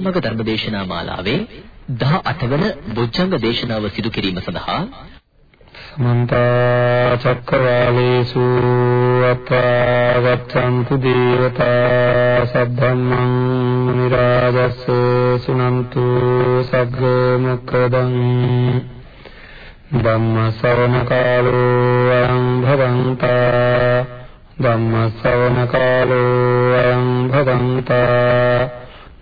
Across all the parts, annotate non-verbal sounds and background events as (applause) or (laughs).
නිවන් මාර්ග ධර්මදේශනා මාලාවේ 18 වන බොජ්ජංග දේශනාව සිදු කිරීම සඳහා සමන්ත චක්කවාලේසු අත්වාගතන්තු දේවතා සද්ධම්මං මුනි රාජස් සුනන්තු සග්ග මොක්කදං ධම්ම ශ්‍රවණ කාලෝ අයං භවන්තා ධම්ම ශ්‍රවණ කාලෝ අයං භවන්තා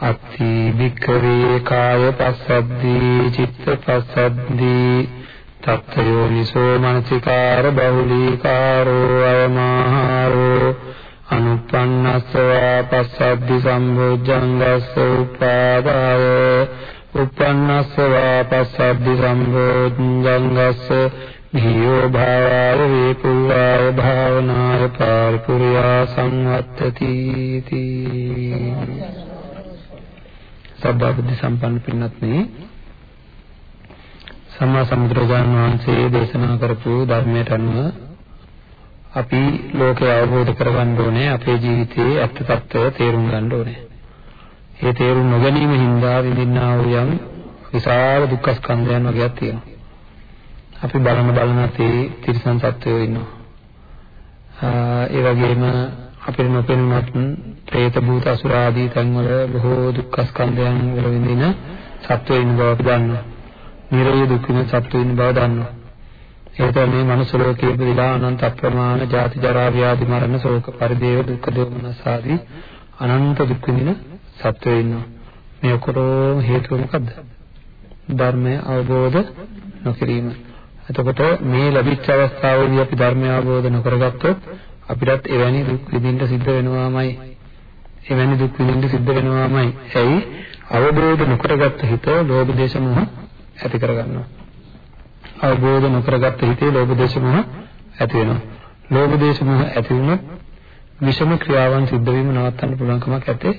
අත්ති භික්ඛවේ කාය පස්සද්දී චිත්ත පස්සද්දී තත්ත්වයෝනිසෝ මනසිකාර බහුලීකාරෝ අයමාහාරෝ අනුප්පන්නස්සවා පස්සද්දි සම්බොජ්ජංගස්ස උපාදාය උප්පන්නස්සවා පස්සද්දි සම්බොජ්ජංගස්ස ධීයෝ භාවාය වේපුවාය භාවනාය පාරිපුරියා සංවත්තති තී. සබ්බා බුද්ධ සම්පන්න පින්වත්නි සම්මා සම්බුදුරජාණන් වහන්සේ දේශනා කරපු ධර්මයට අනුව අපි ලෝකය අවබෝධ කරගන්න ඕනේ අපේ ජීවිතයේ ඇත්ත తত্ত্বය තේරුම් ගන්න ඕනේ. ඒ තේරුම් නොගැනීම හින්දා විඳින්නා වූ යම් විශාල දුක්ඛ ස්කන්ධයන් වගේක් තියෙනවා. අපි බලන බලන තේ තිරිසන් සත්වයෝ ඉන්නවා. ඒ වගේම අපිට නොපෙනුනත් പ്രേත භූත අසුර ආදී තැන්වල බොහෝ දුක්ඛ ස්කන්ධයන් වල විඳින සත්වයෝ ඉන්න බව අපි දන්නවා. නිරෝධ දුක් විඳින සත්වයෝ ඉන්න බව දන්නවා. ඒක මේ මනුස්ස ලෝකයේ ඉපදිලා අනන්ත අප්‍රමාණ ජාති ජරා ව්‍යාධි මරණ ශෝක පරිදේව දුක්ඛ දෝමනස ආදී අනන්ත දුක් විඳින සත්වයෝ ඉන්නවා. මේ ඔක්කොටම හේතුව මොකද්ද? ධර්මය අවබෝධ නොකිරීම. එතකොට මේ ලැබිච්ච අවස්ථාවේදී අපි ධර්මය අවබෝධ නොකරගත්තොත් අපිටත් එවැනි දුක් විඳින්න සිද්ධ වෙනවාමයි. එවැනි දුක් විඳින්න සිද්ධ වෙනවාමයි. ඇයි? අවබෝධ නොකරගත්ත හිත ලෝභ දේශ මොහ ඇති කරගන්නවා. අවබෝධ නොකරගත්ත හිතේ ලෝභ දේශ මොහ ඇති වෙනවා. ලෝභ දේශ මොහ ඇති වුණොත් විෂම ක්‍රියාවන් සිද්ධ වීම නවත්තන්න පුළුවන් කමක් ඇත්තේ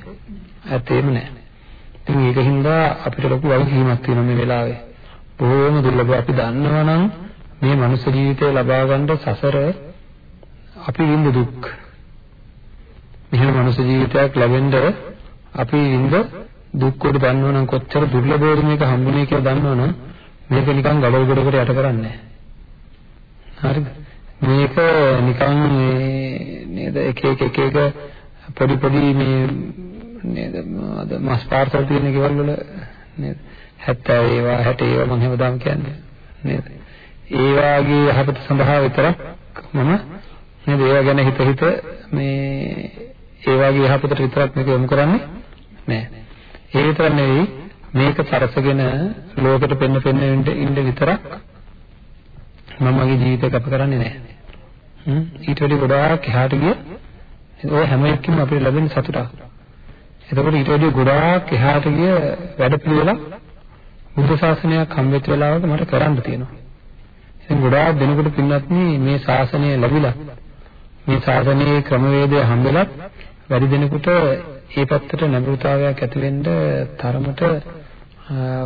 ඇත්තේම නැහැ. ඉතින් ඒකින්ද අපිට ලොකු වගකීමක් තියෙනවා මේ වෙලාවේ. බොහෝම දුර්ලභ අපි දන්නවනම් මේ මනුෂ්‍ය ජීවිතය ලබා ගන්න සසර අපි විඳ දුක්. මෙහෙම මනුෂ්‍ය ජීවිතයක් ලැබෙන්න අපි විඳ දුක් කොට දන්නවනම් කොච්චර දුර්ලභවද මේක හම්බුනේ කියලා දන්නවනම් මේක නිකන් ගඩොල් ගොඩකට යට කරන්නේ හරිද? මේක නිකන් නේද එක එක එක එක පොඩි පොඩි මේ නේද අද මස් පාර්සල් තියෙන ගෙවල් වල නේද 70 ඒවා 60 ඒවා මම හැමදාම කියන්නේ නේද? ඒ වාගේ යහපත සඳහා විතරක් මම නේද ඒවා ගැන හිත හිත මේ ඒ වාගේ යහපතට විතරක් මේක යොමු කරන්නේ නෑ. ඒ විතර නෙවෙයි මේක සරසගෙන ලෝකෙට පෙන්න පෙන්න ඉන්න විතරක් මම මගේ ජීවිතය ගත කරන්නේ නෑ. හ්ම් ඊට වඩා ගොඩාක් එහාට ගිය ඔය හැම එකකින්ම අපිට ලැබෙන සතුටක්. එතකොට ඊට වඩා ගොඩාක් එහාට ගිය වැඩ පිළිවෙලක් බුද්ධ ශාසනයක් හම්බෙච්ච වෙලාවක මට කරන්න තියෙනවා. ඉතින් ගොඩාක් දෙනකොට පින්නත් මේ ශාසනය ලැබිලා මේ ශාසනයේ ක්‍රමවේදය හම්බෙලත් වැඩි දෙනෙකුට ඒ පැත්තට නැඹුරුතාවයක් ඇති වෙන්න තරමට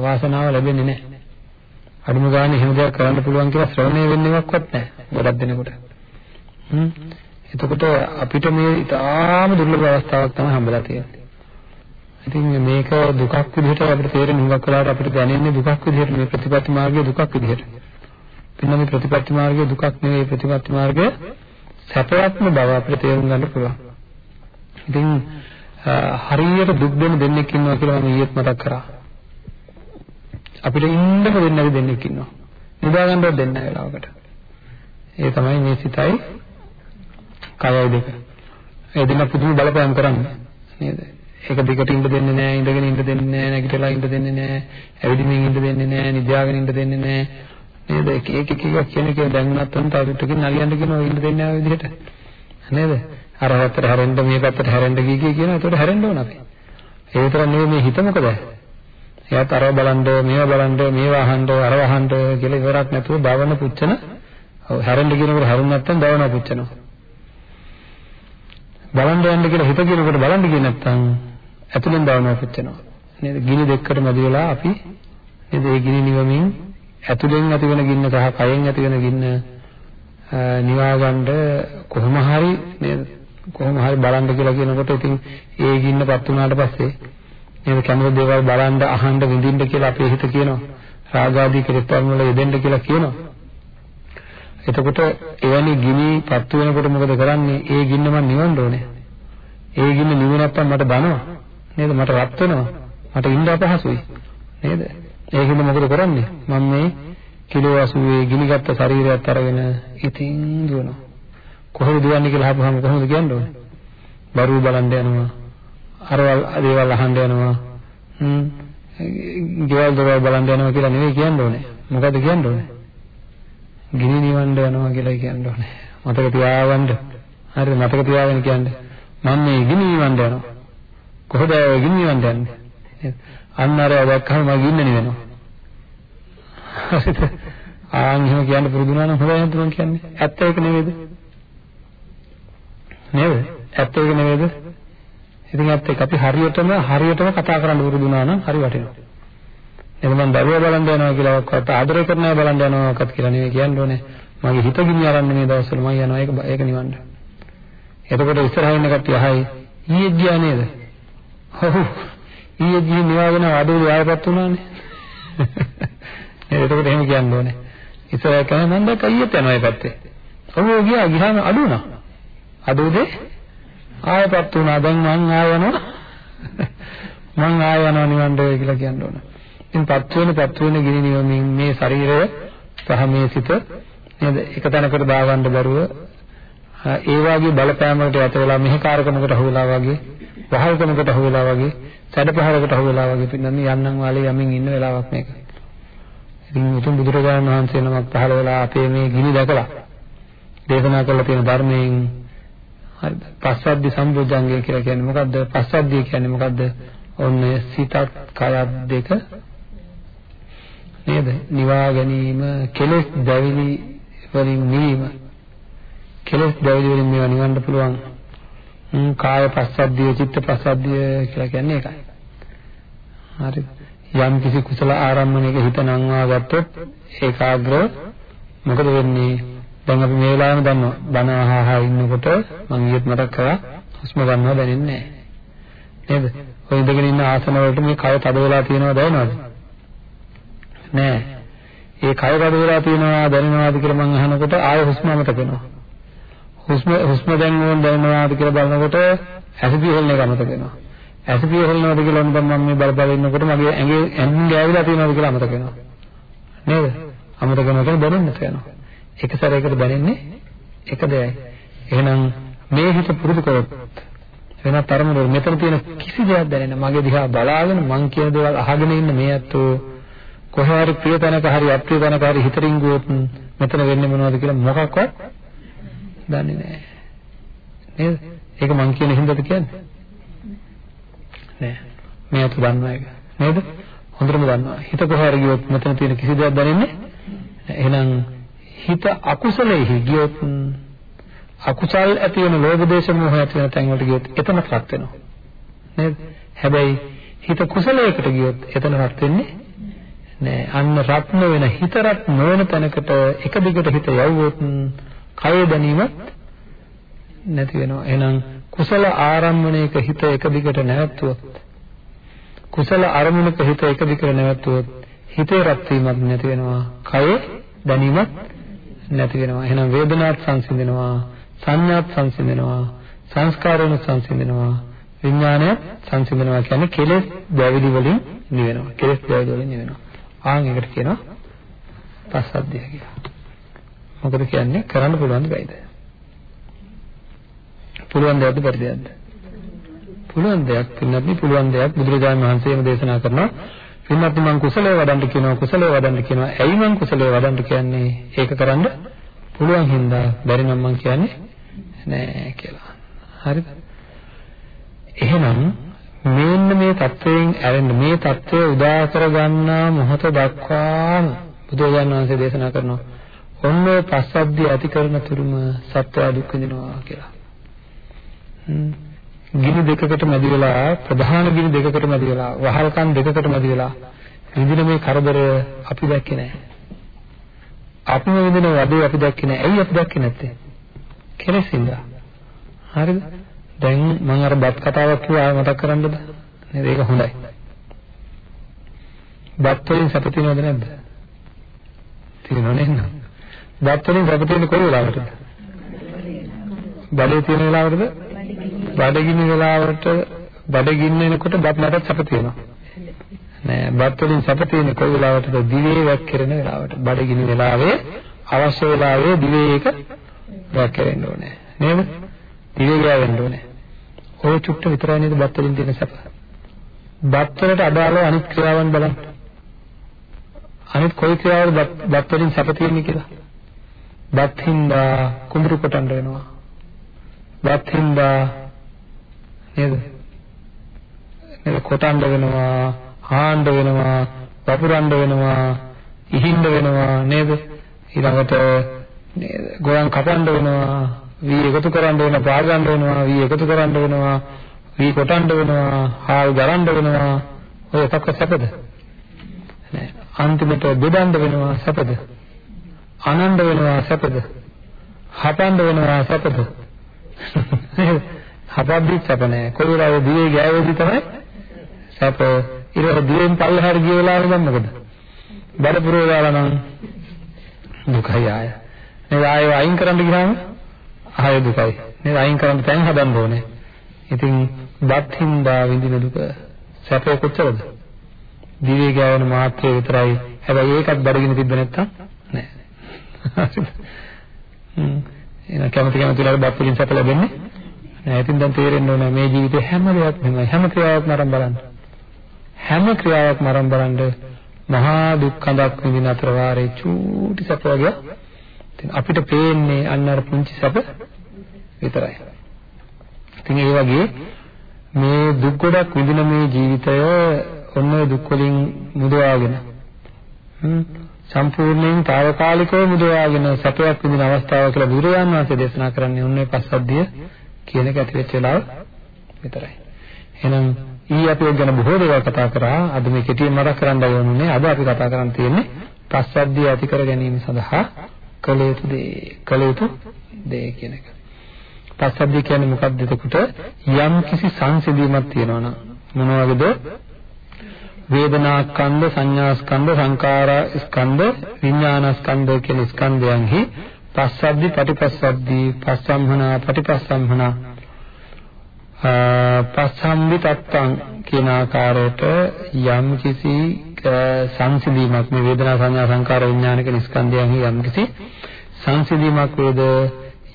වාසනාව ලැබෙන්නේ නැහැ. අඩුම ගානේ එහෙම දෙයක් කරන්න පුළුවන් කියලා ශ්‍රවණය වෙන්නේවත් නැහැ ගොඩක් දෙනෙකුට. හ්ම්. එතකොට අපිට මේ ඉතාම දුර්ලභ අවස්ථාවක් තමයි හම්බෙලා තියෙන්නේ. ඉතින් මේක දුකක් විදිහට අපිට තේරෙන හුඟක් වෙලාවට අපිට දැනෙන්නේ දුකක් විදිහට මේ ප්‍රතිපත්ති මාර්ගය දුකක් විදිහට. පින්න මේ ප්‍රතිපත්ති මාර්ගය දුකක් නෙවෙයි ප්‍රතිපත්ති මාර්ගය සැපයක්ම බව අපිට තේරුම් ගන්න පුළුවන්. ඉතින් හරියට දුක් දෙන දෙන්නෙක් ඉන්නවා කියලා මම ඊයේත් මතක් කරා. අපිට ඉන්නම දෙන්නේ නැති දෙන්නෙක් ඉන්නවා. නිදා ගන්නවත් දෙන්නේ නැහැ වෙලාවකට. ඒ තමයි මේ සිතයි කයයි දෙක. ඒ දෙන්න පුදුම බලපෑම් කරන්නේ නේද? ඒක දිගට ඉන්න දෙන්නේ නැහැ, ඉඳගෙන ඉන්න දෙන්නේ නැහැ, නැගිටලා ඉන්න දෙන්නේ නැහැ, ඇවිදින්මින් ඉන්න දෙන්නේ නැහැ, නිදාගෙන ඉන්න දෙන්නේ නැහැ. නේද? එක එක එක එක කියන එක දැන් උනත් උන් තාදුටකින් නලියන්න කියනවා ඉන්න දෙන්නේ නැහැ විදිහට. නේද? අර පැත්තට හැරෙන්න මේ පැත්තට හැරෙන්න ගිය කිය කියනවා. ඒකට හැරෙන්න ඕන අපි. ඒ විතර නෙවෙයි මේ හිත මොකද? එයාත් අරව බලන්න, මේව බලන්න, මේව අහන්න, අරව අහන්න කියලා ඉවරක් නැතුව දවන පුච්චන ඔව් හැරෙන්න කියනකොට හැරුණ නැත්නම් දවනවා පුච්චනවා. බලන්න යන්න කියලා හිත කියනකොට බලන්න කිය නැත්නම් ඇතුලෙන් දවනවා පුච්චනවා. නේද? ගිනි දෙකකට මැද වෙලා අපි නේද? ඒ ගිනි නිවමින් ඇතුලෙන් ඇතිවෙන ගින්න සහ කයෙන් ඇතිවෙන ගින්න නිවා ගන්න කොහොම හරි නේද? කොහොම හරි බලන්න කියලා කියනකොට ඉතින් ඒ ගින්නපත් වුණාට පස්සේ නේද කැමති දේවල් බලන්න අහන්න විඳින්න කියලා අපේ හිත කියනවා. රාගාදී කෙලෙස්තරන් වල යෙදෙන්න කියලා කියනවා. එතකොට එවැනි ගිනි පත්තු වෙනකොට මොකද කරන්නේ? ඒ ගින්න මම නිවන්න ඕනේ. ඒ ගින්න නිව නැත්තම් මට දනවා. නේද? මට රත් වෙනවා. මට ඉන්න අපහසුයි. නේද? ඒකෙන්ද මොකද කරන්නේ? මම මේ කිලෝ 80 ගිනිගත්ත ශරීරයත් අරගෙන ඉතින් දුවනවා. කොහොමද දුවන්නේ කියලා අහපුවම කොහොමද කියන්නේ? බරුව බලන්න යනවා. අරවල් දේවල් අහන්න යනවා. හ්ම්. ගෙවල් දොරවල් බලන්න යනවා කියලා නෙවෙයි කියන්න ඕනේ. මොකද කියන්න ඕනේ? ගිනි නිවන්න යනවා කියලා කියන්න ඕනේ. මතක තියාගන්න. හරිද? මතක තියාගෙන කියන්න. මම මේ ගිනි නිවන්න යනවා. කොහොමද ගිනි නිවන්න යන්නේ? අන්න අර දැක්කම මම ගින්න නිවෙනවා. හරිද? ආන් එහෙම කියන්න පුරුදු වුණා නම් හොඳයි නේද මම කියන්නේ? ඇත්ත ඒක නෙවෙයිද? නේද? ඇත්ත ඒක නෙවෙයිද? ඉතින් ඇත්ත ඒක අපි හරියටම හරියටම කතා කරන්න පුරුදු වුණා නම් හරි වටිනවා. එතන මම දරුවා බලන්න යනවා කියලා ඔක්කොත් ආදරය කරනවා බලන්න යනවා ඔක්කොත් කියලා නෙවෙයි කියන්න ඕනේ. මගේ හිත ගිනි අරන් මේ දවස්වල මම යනවා ඒක ඒක නිවන්න. එතකොට ඉස්සරහින් ඉන්න කට්ටිය අහයි ඊයේ ගියා නේද? ඔව්. ඊයේ ගිහින් නිවාගෙන අඩුවේ ආයපත් වුණානේ. (laughs) එතකොට එහෙම කියන්න ඕනේ. ඉස්සරහ කරන මම දැක්ක ඊයේත් යනවා ඒ පැත්තේ. ඔව් ගියා ගියාම අඩු වුණා. අඩුවද ආයපත් වුණා දැන් මං ආය යනවා. මං ආය යනවා නිවන්න කියලා කියන්න ඕනේ. ඉතින් පත් වෙන පත් වෙන ගිනි නිවමින් මේ ශරීරය සහ මේ සිත නේද එක තැනකට දාගන්න බැරුව ඒ වාගේ බලපෑමකට යට වෙලා මෙහෙකාරකමකට අහු වෙලා වගේ වහල්කමකට අහු වෙලා වගේ සැඩපහරකට අහු වෙලා වගේ පින්නන්නේ යන්නම් වාලේ යමින් ඉන්න වෙලාවක් මේක. ඉතින් උතුම් බුදුරජාණන් වහන්සේ නමක් පහළ වෙලා අපේ මේ ගිනි දැකලා දේශනා කරලා තියෙන ධර්මයෙන් හරිද? පස්සද්ධි සම්බුද්ධංගය කියලා කියන්නේ මොකද්ද? පස්සද්ධිය කියන්නේ මොකද්ද? ඔන්න සිතත් කයත් දෙක නේද? නිවා ගැනීම කෙලෙස් දැවිලි වලින් නිවීම. කෙලෙස් දැවිලි වලින් මේවා නිවන්න පුළුවන්. කාය පස්සද්ධිය, චිත්ත පස්සද්ධිය කියලා කියන්නේ ඒකයි. හරිද? යම් කිසි කුසල ආරම්භණයක හිත නංවා ගත්තොත් ඒකාග්‍රව මොකද වෙන්නේ? දැන් අපි මේ වෙලාවෙම දන්නවා බණ අහහා ඉන්නකොට මම ඊයේත් මතක් කරා හුස්ම ගන්නවා දැනෙන්නේ නැහැ. නේද? ඔය ඉඳගෙන ඉන්න ආසන වලට මේ කය තද වෙලා තියෙනවා දැනෙනවද? නෑ. ඒ කය කඩ වෙලා තියෙනවා දැනෙනවාද කියලා මම අහනකොට ආය හුස්ම අමතක වෙනවා. හුස්ම හුස්ම දැන් ඕන දැනෙනවාද කියලා බලනකොට ඇසිපිය හෙලන එක අමතක වෙනවා. ඇසිපිය හෙලනවාද කියලා මම මම මේ බල බල ඉන්නකොට මගේ ඇඟේ ඇඟින් ගෑවිලා තියෙනවාද කියලා අමතක වෙනවා. නේද? අමතක වෙනකොට දැනෙන්නත් යනවා. එක සැරයකට දැනෙන්නේ එක දෙයයි. එහෙනම් මේ හිත පුරුදු කරොත් වෙනත් තරමට මෙතන තියෙන කිසි දෙයක් දැනෙන්නේ මගේ දිහා බලාගෙන මං කියන දේවල් අහගෙන ඉන්න මේ අතෝ කොහේ හරි ප්‍රිය තැනක හරි අප්‍රිය තැනක හරි හිතරින් ගියොත් මෙතන වෙන්නේ මොනවද කියලා මොකක්වත් දන්නේ නැහැ. නේද? ඒක මං කියන හින්දාද කියන්නේ? නෑ. මේ අත දන්නවා ඒක. නේද? හොඳටම දන්නවා. හිත කොහේ හරි ගියොත් මෙතන තියෙන කිසි දෙයක් දැනෙන්නේ එහෙනම් හිත අකුසලෙහි ගියොත් අකුසල් ඇති වෙන ලෝභ දේශ මොහ ඇති වෙන තැන් වලට ගියොත් එතනපත් වෙනවා. නේද? හැබැයි හිත කුසලයකට ගියොත් එතනපත් වෙන්නේ නෑ අන්න රත්න වෙන හිත රත් නොවන තැනකට එක දිගට හිත යවුවොත් කය දැනීමත් නැති වෙනවා එහෙනම් කුසල ආරම්මණයක හිත එක දිගට නැවතුවොත් කුසල අරමුණක හිත එක දිගට නැවතුවොත් හිතේ රත් වීමක් නැති වෙනවා කය දැනීමක් නැති වෙනවා එහෙනම් වේදනාත් සංසිඳෙනවා සංඥාත් සංසිඳෙනවා සංස්කාරවල සංසිඳෙනවා විඥානයත් සංසිඳෙනවා කියන්නේ කෙලෙස් දැවිලි වලින් නිවෙනවා කෙලෙස් දැවිලි වලින් නිවෙනවා ආන් එකට කියනවා පස්සද්ධිය කියලා. මොකද කියන්නේ කරන්න පුළුවන් දෙයක්ද? පුළුවන් දෙයක්ද බැරි දෙයක්ද? පුළුවන් දෙයක් පින්නත් පුළුවන් දෙයක් බුදුරජාණන් වහන්සේම දේශනා කරනවා. පින්නත් මම කුසලයේ වඩන්න කියනවා කුසලයේ වඩන්න කියනවා. ඇයි මම කුසලයේ වඩන්න කියන්නේ? ඒක කරන්න පුළුවන් හින්දා බැරි නම් මම කියන්නේ නෑ කියලා. හරිද? එහෙනම් මේන්න මේ தත්වයෙන් ඇරෙන්න මේ தත්වය උදා කරගන්නා මොහොත දක්වාම බුදුරජාණන් වහන්සේ දේශනා කරනවා ඔන්න ඔය පස්සද්ධිය ඇති කරන තුරුම සත්‍ය දුක් විඳිනවා කියලා. ගිනි දෙකකට මැදි වෙලා ප්‍රධාන ගිනි දෙකකට මැදි වෙලා වහල්කම් දෙකකට මැදි වෙලා විඳින මේ කරදරය අපි දැක්කේ නැහැ. අපිම විඳින වදේ අපි දැක්කේ නැහැ. ඇයි අපි දැක්කේ නැත්තේ? කෙලෙසින්දා. හරිද? දැන් මම අර බත් කතාවක් කිව්වා මතක් කරන්නද? නේද? ඒක හොඳයි. බත් වලින් සැප තියෙනවද නැද්ද? තියෙනව නේද? බත් වලින් සැප තියෙන කොයි වෙලාවටද? බඩේ තියෙන වෙලාවටද? බඩගිනි වෙලාවට බඩගින්න එනකොට බත් මටත් සැප තියෙනවා. නෑ බත් වලින් සැප තියෙන කොයි වෙලාවටද? දිවේ වැක්කිරෙන වෙලාවට. බඩගිනි වෙලාවේ අවශ්‍ය වෙලාවේ දිවේ ඒක වැක්කිරෙන්න ඕනේ. නේද? දිවේ ගෑවෙන්න ඕනේ. ඔය චුට්ට විතරයි නේද බත් වලින් තියෙන සැප. බත් වලට අදාළව අනිත් ක්‍රියාවන් බලන්න. අනිත් කොයි ක්‍රියාවද බත් වලින් සැප තියෙන්නේ කියලා. බත් හින්දා කුඹුරු කොටන්න වෙනවා. බත් හින්දා නේද? නේද කොටන්න වෙනවා, හාන්න වෙනවා, වපුරන්න වෙනවා, ඉහින්න වෙනවා නේද? ඊළඟට නේද ගෝයන් කපන්න වෙනවා, වී එකතු කරන්න වෙනවා, පා ගන්න වෙනවා, වී එකතු කරන්න වෙනවා, වී කොටන්න වෙනවා, හාල් ගලන්න වෙනවා. ඔය එකක් සැපද? නෑ. අන්තිමට බෙදන්න වෙනවා සැපද? අනන්ද වෙනවා සැපද? හපන්න වෙනවා සැපද? (laughs) හපද්දි සැප නෑ. කොයි වෙලාවෙ දිවේ ගෑවෙදි තමයි සැප. ඊට දිවෙන් පල්ලෙහාට ගිය වෙලාවෙ නම් මොකද? බඩ පුරව දාලා නම් දුකයි ආය. නේද ආයෙ අයින් කරන්න ගියාම ආයෙ දුකයි. නේද අයින් කරන්න තැන් හදන්න ඕනේ. ඉතින් බත් හින්දා විඳින දුක සැපේ කොච්චරද? දිවේ ගෑවෙන මාත්‍රේ විතරයි. හැබැයි ඒකත් බඩගිනි තිබ්බ නැත්තම් නෑ. හ්ම් එහෙනම් කැමති කැමති වෙලාවට බත් වලින් සැප ලැබෙන්නේ නෑ. ඉතින් දැන් තේරෙන්න ඕනේ මේ ජීවිතේ හැම දෙයක්ම එහෙමයි. හැම ක්‍රියාවක්ම අරන් බලන්න. හැම ක්‍රියාවක්ම අරන් බලන්න මහා දුක් කඳක් විඳින අතර වාරේ චූටි සැප වගේ. ඉතින් අපිට පේන්නේ අන්න අර පුංචි සැප විතරයි. ඉතින් ඒ වගේ මේ දුක් ගොඩක් විඳින මේ ජීවිතය ඔන්න දුක් වලින් මුදවාගෙන සම්පූර්ණයෙන් తాවකාලිකව මුදවාගෙන සැපයක් විඳින අවස්ථාව කියලා බුදුරජාණන් වහන්සේ දේශනා කරන්නේ ඔන්නේ පස්සද්ධිය කියන එක ඇති වෙච්ච වෙලාව විතරයි. එහෙනම් ඊ අපි ගැන බොහෝ දේවල් කතා කරා. අද මේ කෙටියෙන් මතක් කරන්න ඕනේ. අද අපි කතා කරන් තියෙන්නේ පස්සද්ධිය ඇති කර ගැනීම සඳහා කළ යුතු දේ. කළ යුතු දේ කියන එක. පස්සද්ධිය කියන්නේ මොකක්ද එතකොට? යම් කිසි සංසිඳීමක් තියෙනවා නම් මොනවද? වේදනා ස්කන්ධ සංඥා ස්කන්ධ සංකාරා ස්කන්ධ විඥාන ස්කන්ධ කියන ස්කන්ධයන්හි පස්සද්ධි පටිපස්සද්ධි පස්සම්හනා පටිපස්සම්හනා පස්සම්බි තත්තං කියන ආකාරයට යම් කිසි සංසිඳීමක් මේ වේදනා සංඥා සංකාර විඥාන කියන ස්කන්ධයන්හි යම් කිසි සංසිඳීමක් වේද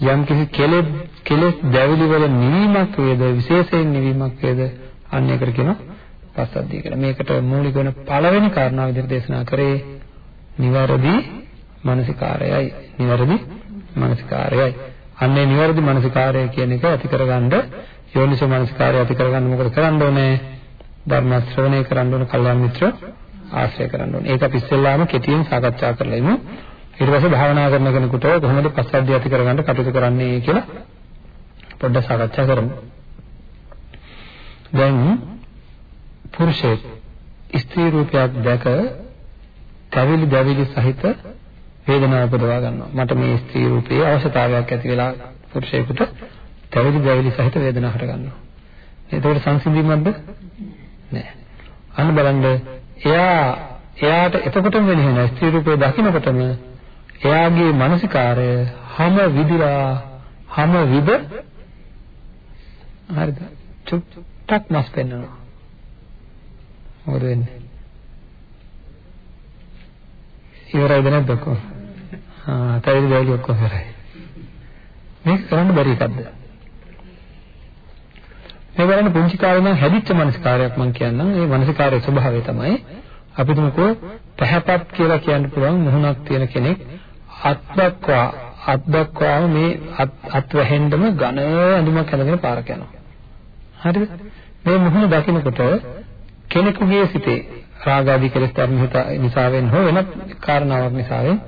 යම් කිසි කෙලෙස් කෙලෙස් දැවිලි වල නිවීමක් වේද විශේෂයෙන් නිවීමක් වේද අන්න ඒකට කියනවා පස්සද්ධිය කියලා. මේකට මූලික වෙන පළවෙනි කාරණාව විදිහට දේශනා කරේ නිවැරදි මානසිකාරයයි. නිවැරදි මානසිකාරයයි. අන්නේ නිවැරදි මානසිකාරය කියන එක ඇති කරගන්න යෝනිසෝ මානසිකාරය ඇති කරගන්න මොකද කරන්න ඕනේ? ධර්ම ශ්‍රවණය කරන්න ඕනේ, කල්යාණ මිත්‍ර ආශ්‍රය කරන්න ඕනේ. ඒක අපි ඉස්සෙල්ලාම කෙටියෙන් සාකච්ඡා කරලා ඉමු. ඊට පස්සේ භාවනා කරන කෙනෙකුට කොහොමද පස්සද්ධිය ඇති කරගන්න කටයුතු කරන්නේ කියලා පොඩ්ඩක් සාකච්ඡා කරමු. දැන් පුරුෂයෙක් ස්ත්‍රී රූපයක් දැක කවිලි දැවිලි සහිත වේදනාව උපදවා ගන්නවා. මට මේ ස්ත්‍රී රූපයේ අවශ්‍යතාවයක් ඇති වෙලා පුරුෂයෙකුට කවිලි දැවිලි සහිත වේදනාව හට ගන්නවා. එතකොට සංසිඳීමක්ද? නෑ. අන්න බලන්න එයා එයාට එතකොටම වෙන්නේ නැහැ. ස්ත්‍රී රූපය දකින්නකොටම එයාගේ මානසිකාරය හැම විදිලා හැම විද හරිද? චුට්ටක් මස් පෙන්වනවා. මොකද වෙන්නේ? ඉවරයිද නැද්ද ඔක්කොම? ආ, තවද වැලි ඔක්කොම ඉවරයි. මේක කරන්න බැරි එකක්ද? මේ බලන්න පුංචි කාලේ නම් හැදිච්ච මනසකාරයක් මම කියන්නම්. ඒ මනසකාරයේ ස්වභාවය තමයි අපි තුමකෝ පැහැපත් කියලා කියන්න පුළුවන් මුහුණක් තියෙන කෙනෙක් අත්දක්වා අත්දක්වාම මේ අත් වැහෙන්නම ඝන ඇඳුමක් හැඳගෙන පාරක යනවා. හරිද? මේ මුහුණ දකිනකොට කෙනෙකුගේ සිතේ රාග ආදී කෙලෙස් ධර්ම නිසාවෙන් හෝ වෙනත් කාරණාවක් නිසාවෙන්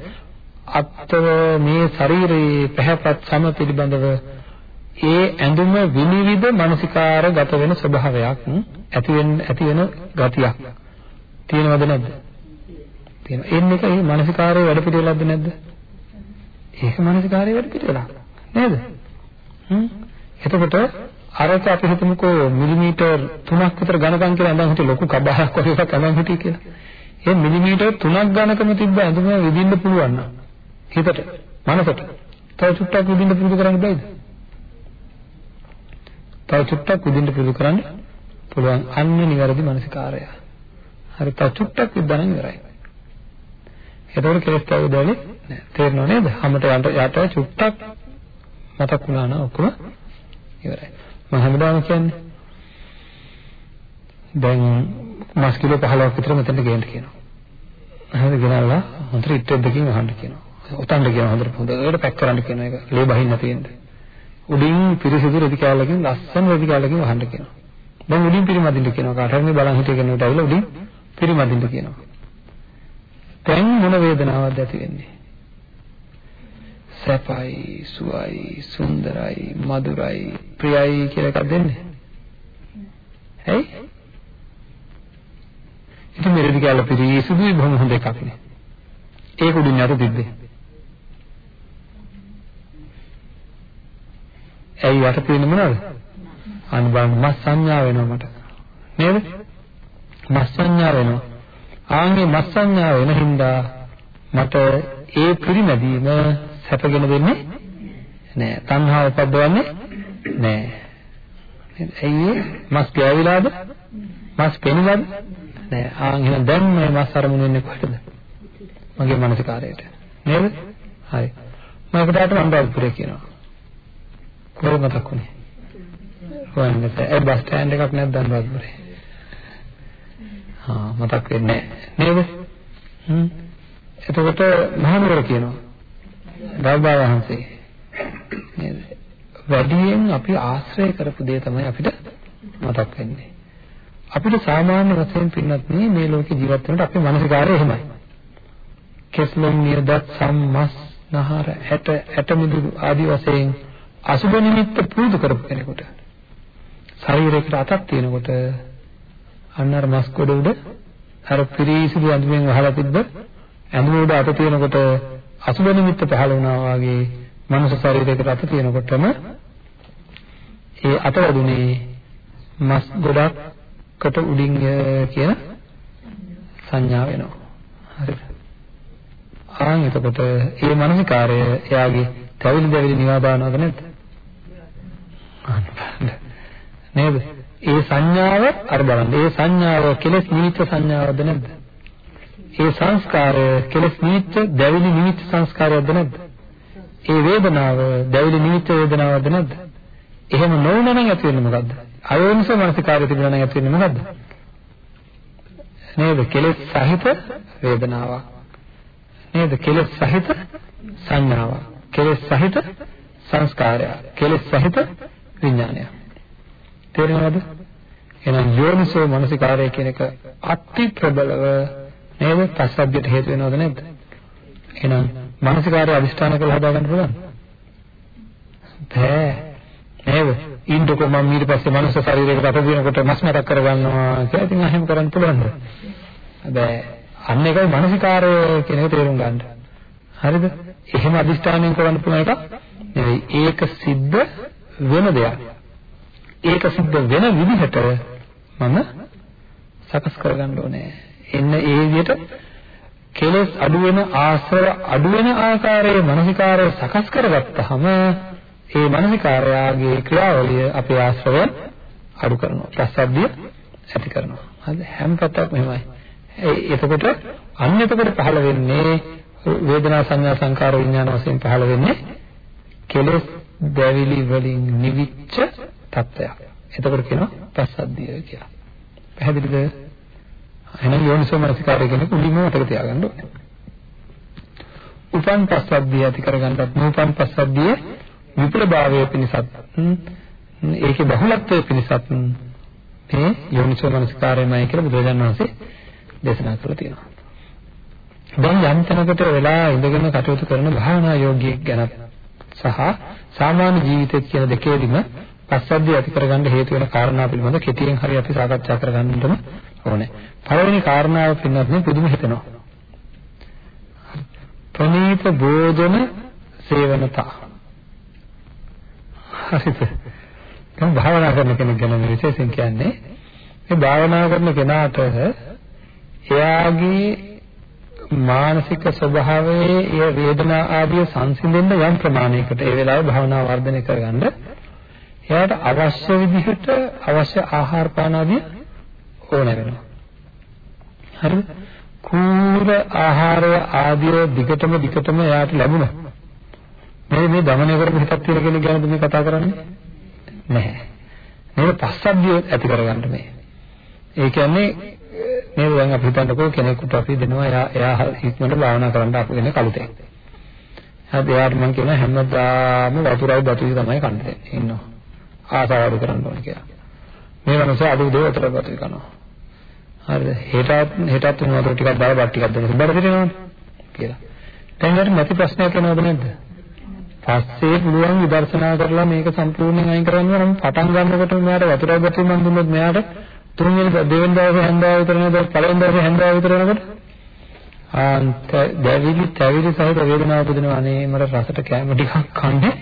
අත්තර මේ ශරීරයේ පැහැපත් සම පිළිබඳව ඒ ඇඳුම විනිවිද මානසිකාර ගත වෙන ස්වභාවයක් ඇති වෙන ඇති වෙන ගතියක්. තියෙනවද නැද්ද? තියෙනවා. එන්නේ ඒක මේ මානසිකාරයේ වැඩ පිළිවෙලක්ද නැද්ද? ඒක මානසිකාරයේ වැඩ පිළිවෙලක්. නේද? හ්ම්. එතකොට අරක අපි හිතමුකෝ මිලිමීටර් 3ක් විතර ඝනකම් කියලා අඳන් හිටිය ලොකු කබහක් වගේ එකක් අඳන් හිටිය කියලා. ඒ මිලිමීටර් 3ක් ඝනකම තිබ්බ ඇඳුම විදින්න පුළුවන් නම් හිතට මනසට තව චුට්ටක් විදින්න පුරුදු කරන්න බෑද? තව චුට්ටක් විදින්න පුරුදු කරන්න පුළුවන් අන්න නිවැරදි මානසිකාරය. හරි තව චුට්ටක් විද්දානම් ඉවරයි. එතකොට කෙලස් තව දැලේ නෑ. තේරෙනව නේද? හැමත යට යට චුට්ටක් මතක් වුණා නම් ඔක්කොම ඉවරයි. මම හැමදාම කියන්නේ දැන් මාස් කිලෝ 15ක් විතර මෙතනට ගේන්න කියනවා. හරිද ගෙනල්ලා හොඳට ඉට්ටෙද්දකින් වහන්න කියනවා. උතන්ට කියනවා හොඳට හොඳට පැක් කරන්න කියනවා ඒක ලේ බහින්න තියෙන්න. උඩින් පිරිසිදු රෙදි කෑල්ලකින් ලස්සන රෙදි කෑල්ලකින් වහන්න කියනවා. දැන් උඩින් පිරිමදින්න කියනවා කාට හරි මේ බලන් හිටිය කෙනෙකුට ඇවිල්ලා උඩින් පිරිමදින්න කියනවා. දැන් මොන වේදනාවක්ද ඇති වෙන්නේ? සැපයි සුවයි සුන්දරයි මధుරයි ප්‍රියයි කියලා එකක් දෙන්නේ. ඇයි? ඉතින් මෙරදි කියලා පිරිසුදුයි බොහොම හොඳ එකක් නේ. ඒක උඩින් යට තිබ්බේ. ඇයි යට තියෙන්නේ මොනවද? අනුබන් මස් සංඥා වෙනවා මට. නේද? මස් සංඥා වෙනවා. ආන්ගේ මස් සංඥා වෙන හින්දා මට ඒ පිරිමැදීම සැපගෙන දෙන්නේ නෑ. තණ්හාව උපද්දවන්නේ නෑ. ඇයි මස් ගෑවිලාද? මස් පෙනිලාද? නෑ. ආන් එහෙනම් දැන් මේ මස් අරමුණු වෙන්නේ කොහෙද? මගේ මානසිකාරයට. නේද? හරි. මම අපිට අනුරාධපුරේ කියනවා. කොහෙද මතක් වුනේ? කොහෙන්ද? ඒ බස් ස්ටෑන්ඩ් එකක් නැද්ද අනුරාධපුරේ? ආ මතක් වෙන්නේ නෑ. නේද? හ්ම්. එතකොට මහනුවර කියනවා. ගෞබා වහන්සේ නේද? වැඩියෙන් අපි ආශ්‍රය කරපු දේ තමයි අපිට මතක් වෙන්නේ. අපිට සාමාන්‍ය වශයෙන් පින්නත් මේ ලෝකේ ජීවත් වෙනකොට අපේ මානසිකාරය එහෙමයි. කෙස්ලොම් නියදත් සම්මස් නහර ඇට ඇට මිදුළු ආදී වශයෙන් අසුබ නිමිත්ත පුරුදු කරපු කෙනෙකුට ශරීරයකට අතක් තියෙනකොට අන්න අර මස් කොට උඩ අර පිරිසිදු අඳුමෙන් වහලා තිබ්බ ඇඳුම උඩ අත තියෙනකොට අසුබ නිමිත්ත පහළ වුණා වගේ මනස ශරීරයකට අත තියෙනකොටම ඒ අත වදුනේ මස් ගොඩක්කට උඩින් කියන සංඥා වෙනවා. හරිද? ආන් එතකොට ඒ මානසිකාරය එයාගේ තැවිලි දෙවිලි නිවා දානවද නැද්ද? නේද? ඒ සංඥාව අර බලන්න. ඒ සංඥාව කෙලෙස් නිමිත්ත සංඥාවද නැද්ද? ඒ සංස්කාරය කෙලස් නිමිත්ත දැවිලි නිමිත්ත සංස්කාරයක්ද නැද්ද? ඒ වේදනාව දැවිලි නිමිත්ත වේදනාවක්ද නැද්ද? එහෙම නොවුන නම් ඇති වෙන්නේ මොකද්ද? අයෝනිසෝ මනසිකාරය තිබුණා නම් ඇති වෙන්නේ මොකද්ද? නේද? කෙලස් සහිත වේදනාවක්. නේද? කෙලස් සහිත සංඥාවක්. කෙලස් සහිත සංස්කාරයක්. කෙලස් සහිත විඥානයක්. තේරෙනවද? එහෙනම් යෝනිසෝ මනසිකාරය කියන එක අති ප්‍රබලව නේද? පස්සද්ධියට හේතු වෙනවද නැද්ද? එහෙනම් මානසිකාරය අදිෂ්ඨාන කරලා හදාගන්න පුළුවන්. බෑ. නේද? ඉන්නකො මම ඊට පස්සේ මනුස්ස ශරීරයකට අත දෙනකොට මස් මතක් කරගන්නවා කියලා ඉතින් අහෙම කරන්න පුළුවන්ද? බෑ. අන්න ඒකයි මානසිකාරය කියන එක තේරුම් ගන්න. හරිද? එහෙම අදිෂ්ඨානයෙන් කරන්න පුළුවන් එකක් නෙවෙයි. ඒක සිද්ධ වෙන දෙයක්. ඒක සිද්ධ වෙන විදිහට මම සකස් කරගන්න ඕනේ. එන්න ඒ විදිහට කෙලෙස් අඩු වෙන ආශ්‍රව අඩු වෙන ආකාරයේ මානසිකාරය සකස් කරගත්තාම ඒ මානසිකාරයාගේ ක්‍රියාවලිය අපේ ආශ්‍රව අඩු කරනවා. ප්‍රසද්ධිය ඇති කරනවා. හරිද? හැම පැත්තක්ම එහෙමයි. එතකොට අන්න එතකොට පහළ වෙන්නේ වේදනා සංඥා සංකාර විඥාන වශයෙන් පහළ වෙන්නේ කෙලෙස් දැවිලි වලින් නිවිච්ච තත්ත්වයක්. එතකොට කියනවා පස්සද්ධිය කියලා. පැහැදිලිද? එහෙනම් යෝනිසෝ මනසිකාරය කියන්නේ මුලින්ම මතක තියාගන්න ඕනේ. උපන් පස්සද්ධිය ඇති කරගන්නත් නූපන් පස්සද්ධිය විප්‍රභාවය පිණිසත් ඒකේ බහුලත්වය පිණිසත් මේ යෝනිසෝ මනසිකාරයමයි කියලා බුදුරජාණන් වහන්සේ දේශනා කරලා තියෙනවා. දැන් යම් තැනකට වෙලා ඉඳගෙන කටයුතු කරන භාවනා යෝගියෙක් ගැන සහ සාමාන්‍ය ජීවිතය කියන දෙකේදීම පස්සද්ධිය ඇති කරගන්න හේතු වෙන කාරණා පිළිබඳ කෙටියෙන් හරි අපි සාකච්ඡා කරගන්නටම ඕනේ. පළවෙනි කාරණාව පින්නත් මේ පුදුම හිතෙනවා. ප්‍රණීත භෝජන සේවනතා. හරිද? දැන් භාවනා කරන කෙනෙක් ගැන විශේෂයෙන් කියන්නේ මේ භාවනා කරන කෙනාට එයාගේ මානසික ස්වභාවයේ ඒ වේදනා ආදිය සංසිඳෙන්න යම් ප්‍රමාණයකට ඒ වෙලාවේ භාවනා වර්ධනය කරගන්න එයාට අවශ්‍ය විදිහට අවශ්‍ය ආහාර පාන ආදිය ඕන වෙනවා. හරිද? කූර ආහාරය ආදිය දිගටම දිගටම එයාට ලැබුණා. මේ මේ দমনය කරපු හිතක් තියෙන කෙනෙක් ගැනද මේ කතා කරන්නේ? නැහැ. මේක පස්සද්ධිය ඇති කරගන්න මේ. ඒ කියන්නේ මේ දැන් අපි හිතන්නකෝ කෙනෙකුට අපි දෙනවා එයා එයා හිතනට භාවනා කරන්න අපු කෙනෙක් කලුතේ. හරි එයාට මම කියනවා හැමදාම වතුරයි බතුයි තමයි කන්න දෙන්නේ. ඉන්නවා. ආසාවද කරන්න ඕනේ කියලා. මේ මනුස්සයා අද උදේ වතුර බතුයි කනවා. හරිද? හෙටත් හෙටත් වෙන වතුර ටිකක් දාලා බත් ටිකක් දෙන්න බඩ පිරෙනවනේ කියලා. දැන් හරි නැති ප්‍රශ්නයක් එනවද නැද්ද? පස්සේ පුළුවන් විදර්ශනා කරලා මේක සම්පූර්ණයෙන් අයින් කරන්න නම් පටන් ගන්නකොට මෙයාට වතුරක් ගැටුම් මන් දුන්නොත් මෙයාට තුන්වෙනි දෙවෙනි දවසේ හැන්දෑව විතර නේද? පළවෙනි දවසේ හැන්දෑව විතර වෙනකොට? ආන්ත දැවිලි තැවිලි සහිත වේදනාව උපදිනවා. අනේ මට රසට කැම ටිකක් කන්නේ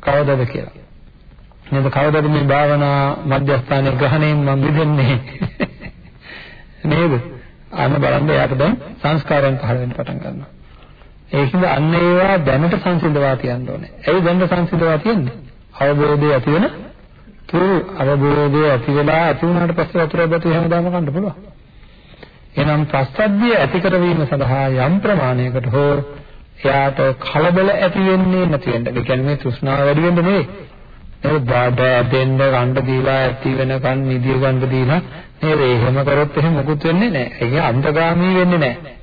කවදද කියලා. නේද? කවදද මේ භාවනා මධ්‍යස්ථානයේ ග්‍රහණයෙන් මම මිදෙන්නේ (laughs) නේද? අන්න බලන්න එයාට දැන් සංස්කාරයන් පහළ වෙන්න පටන් ගන්නවා. ඒකින්ද අන්න ඒවා දැනට සංසිඳවා තියන්න ඕනේ. ඇයි දැනට සංසිඳවා තියන්නේ? අවබෝධය ඇති වෙන තුරු අවබෝධය ඇති වෙලා ඇති වුණාට පස්සේ වතුර බතු හැමදාම කන්න පුළුවන්. එනම් ප්‍රස්තද්ධිය ඇති කරවීම සඳහා යම් ප්‍රමාණයකට හෝ එයාට කලබල ඇති වෙන්නේ නැති වෙන්න. ඒ කියන්නේ මේ තෘෂ්ණාව වැඩි වෙන්න නෙවෙයි. ඒ බාඩ දෙන්න ගන්න දීලා ඇති වෙනකන් නිදිය ගන්න දීලා නේද? එහෙම කරොත් එහෙම මොකුත් වෙන්නේ නැහැ. ඒ කියන්නේ අන්තගාමී වෙන්නේ නැහැ.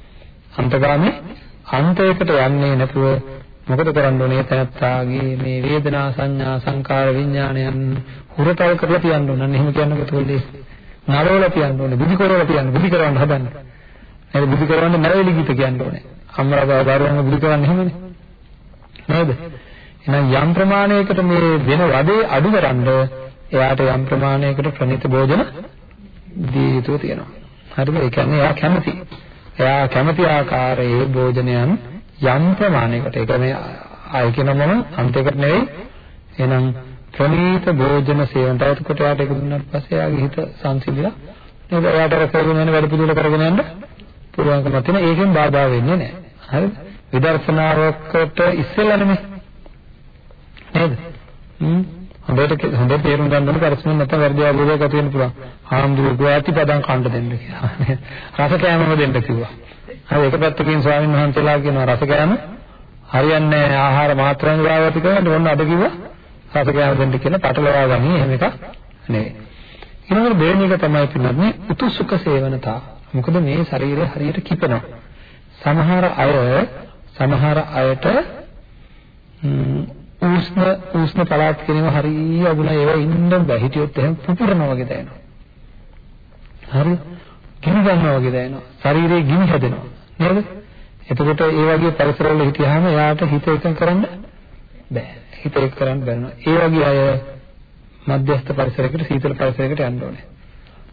අන්තගාමී අන්තයකට යන්නේ නැතුව මොකද කරන්න ඕනේ තනත්තාගේ මේ වේදනා සංඥා සංකාර විඥානයන් හුරතල් කරලා තියන්න ඕන. අන්න එහෙම කියන්නකො තෝල්ලේ. නරවල තියන්න ඕනේ. බුද්ධි කරවල තියන්න. බුද්ධි කරවන්න හදන්න. නේද? බුද්ධි කරවන්න මරවැලි ගීත කියන්න ඕනේ. අම්මලා බා දරුවන්ව බුද්ධි කරවන්න එහෙමනේ. නේද? එහෙනම් යම් ප්‍රමාණයකට මේ වෙන වදේ අඩු කරන්න එයාට යම් ප්‍රමාණයකට ප්‍රණීත භෝජන දී යුතු තියෙනවා. හරිද? ඒ කියන්නේ එයා කැමති. එයා කැමති ආකාරයේ භෝජනයන් යම් ප්‍රමාණයකට. ඒක මේ ආය කියන මොන අන්තයකට නෙවෙයි. එහෙනම් ප්‍රණීත භෝජන සේවනට එතකොට එයාට ඒක දුන්නාට පස්සේ එයාගේ හිත සංසිඳිලා නේද එයාට කරගෙන යන වැඩ පිළිවෙල කරගෙන යන්න පුළුවන්කම තියෙන ඒකෙන් බාධා වෙන්නේ නැහැ. හරිද? විදර්ශනාවකට ඉස්සෙල්ලා නෙමෙයි නේද? හ්ම්. හොඳට හොඳට තේරුම් ගන්න ඕනේ පරිස්සමෙන් නැත්නම් වැරදි අවබෝධයක් ඇති වෙන්න පුළුවන්. හාමුදුරුවෝ ප්‍රතිපදං කන්න දෙන්න කියලා. රස කෑමම දෙන්න කිව්වා. හරි එක පැත්තකින් ස්වාමීන් වහන්සේලා කියනවා රස කෑම හරියන්නේ ආහාර මාත්‍රාන් ගාවති කරන්නේ මොන අද කිව්වා රස කෑම දෙන්න කියලා පටලවා ගනි එහෙම එකක් නෙවෙයි. ඊළඟට දෙවෙනි එක තමයි පින්නන්නේ උතුසුක සේවනතා. මොකද මේ ශරීරය හරියට කිපෙනවා. සමහර අය සමහර අයට උෂ්ණ උෂ්ණ පළාත් කියනවා හරිය අගුණ ඒවා ඉන්න බෑ හිටියොත් එහෙම පුපුරනවා වගේ දැනෙනවා. හරි? ගිනි ගන්නවා වගේ දැනෙනවා. ශරීරයේ ගිනි හැදෙනවා. නේද? එතකොට ඒ වගේ පරිසරවල හිටියාම එයාට හිත එකඟ කරන්න බෑ. හිත එක කරන්න බැරිනවා. ඒ වගේ අය මධ්‍යස්ථ පරිසරයකට සීතල පරිසරයකට යන්න ඕනේ.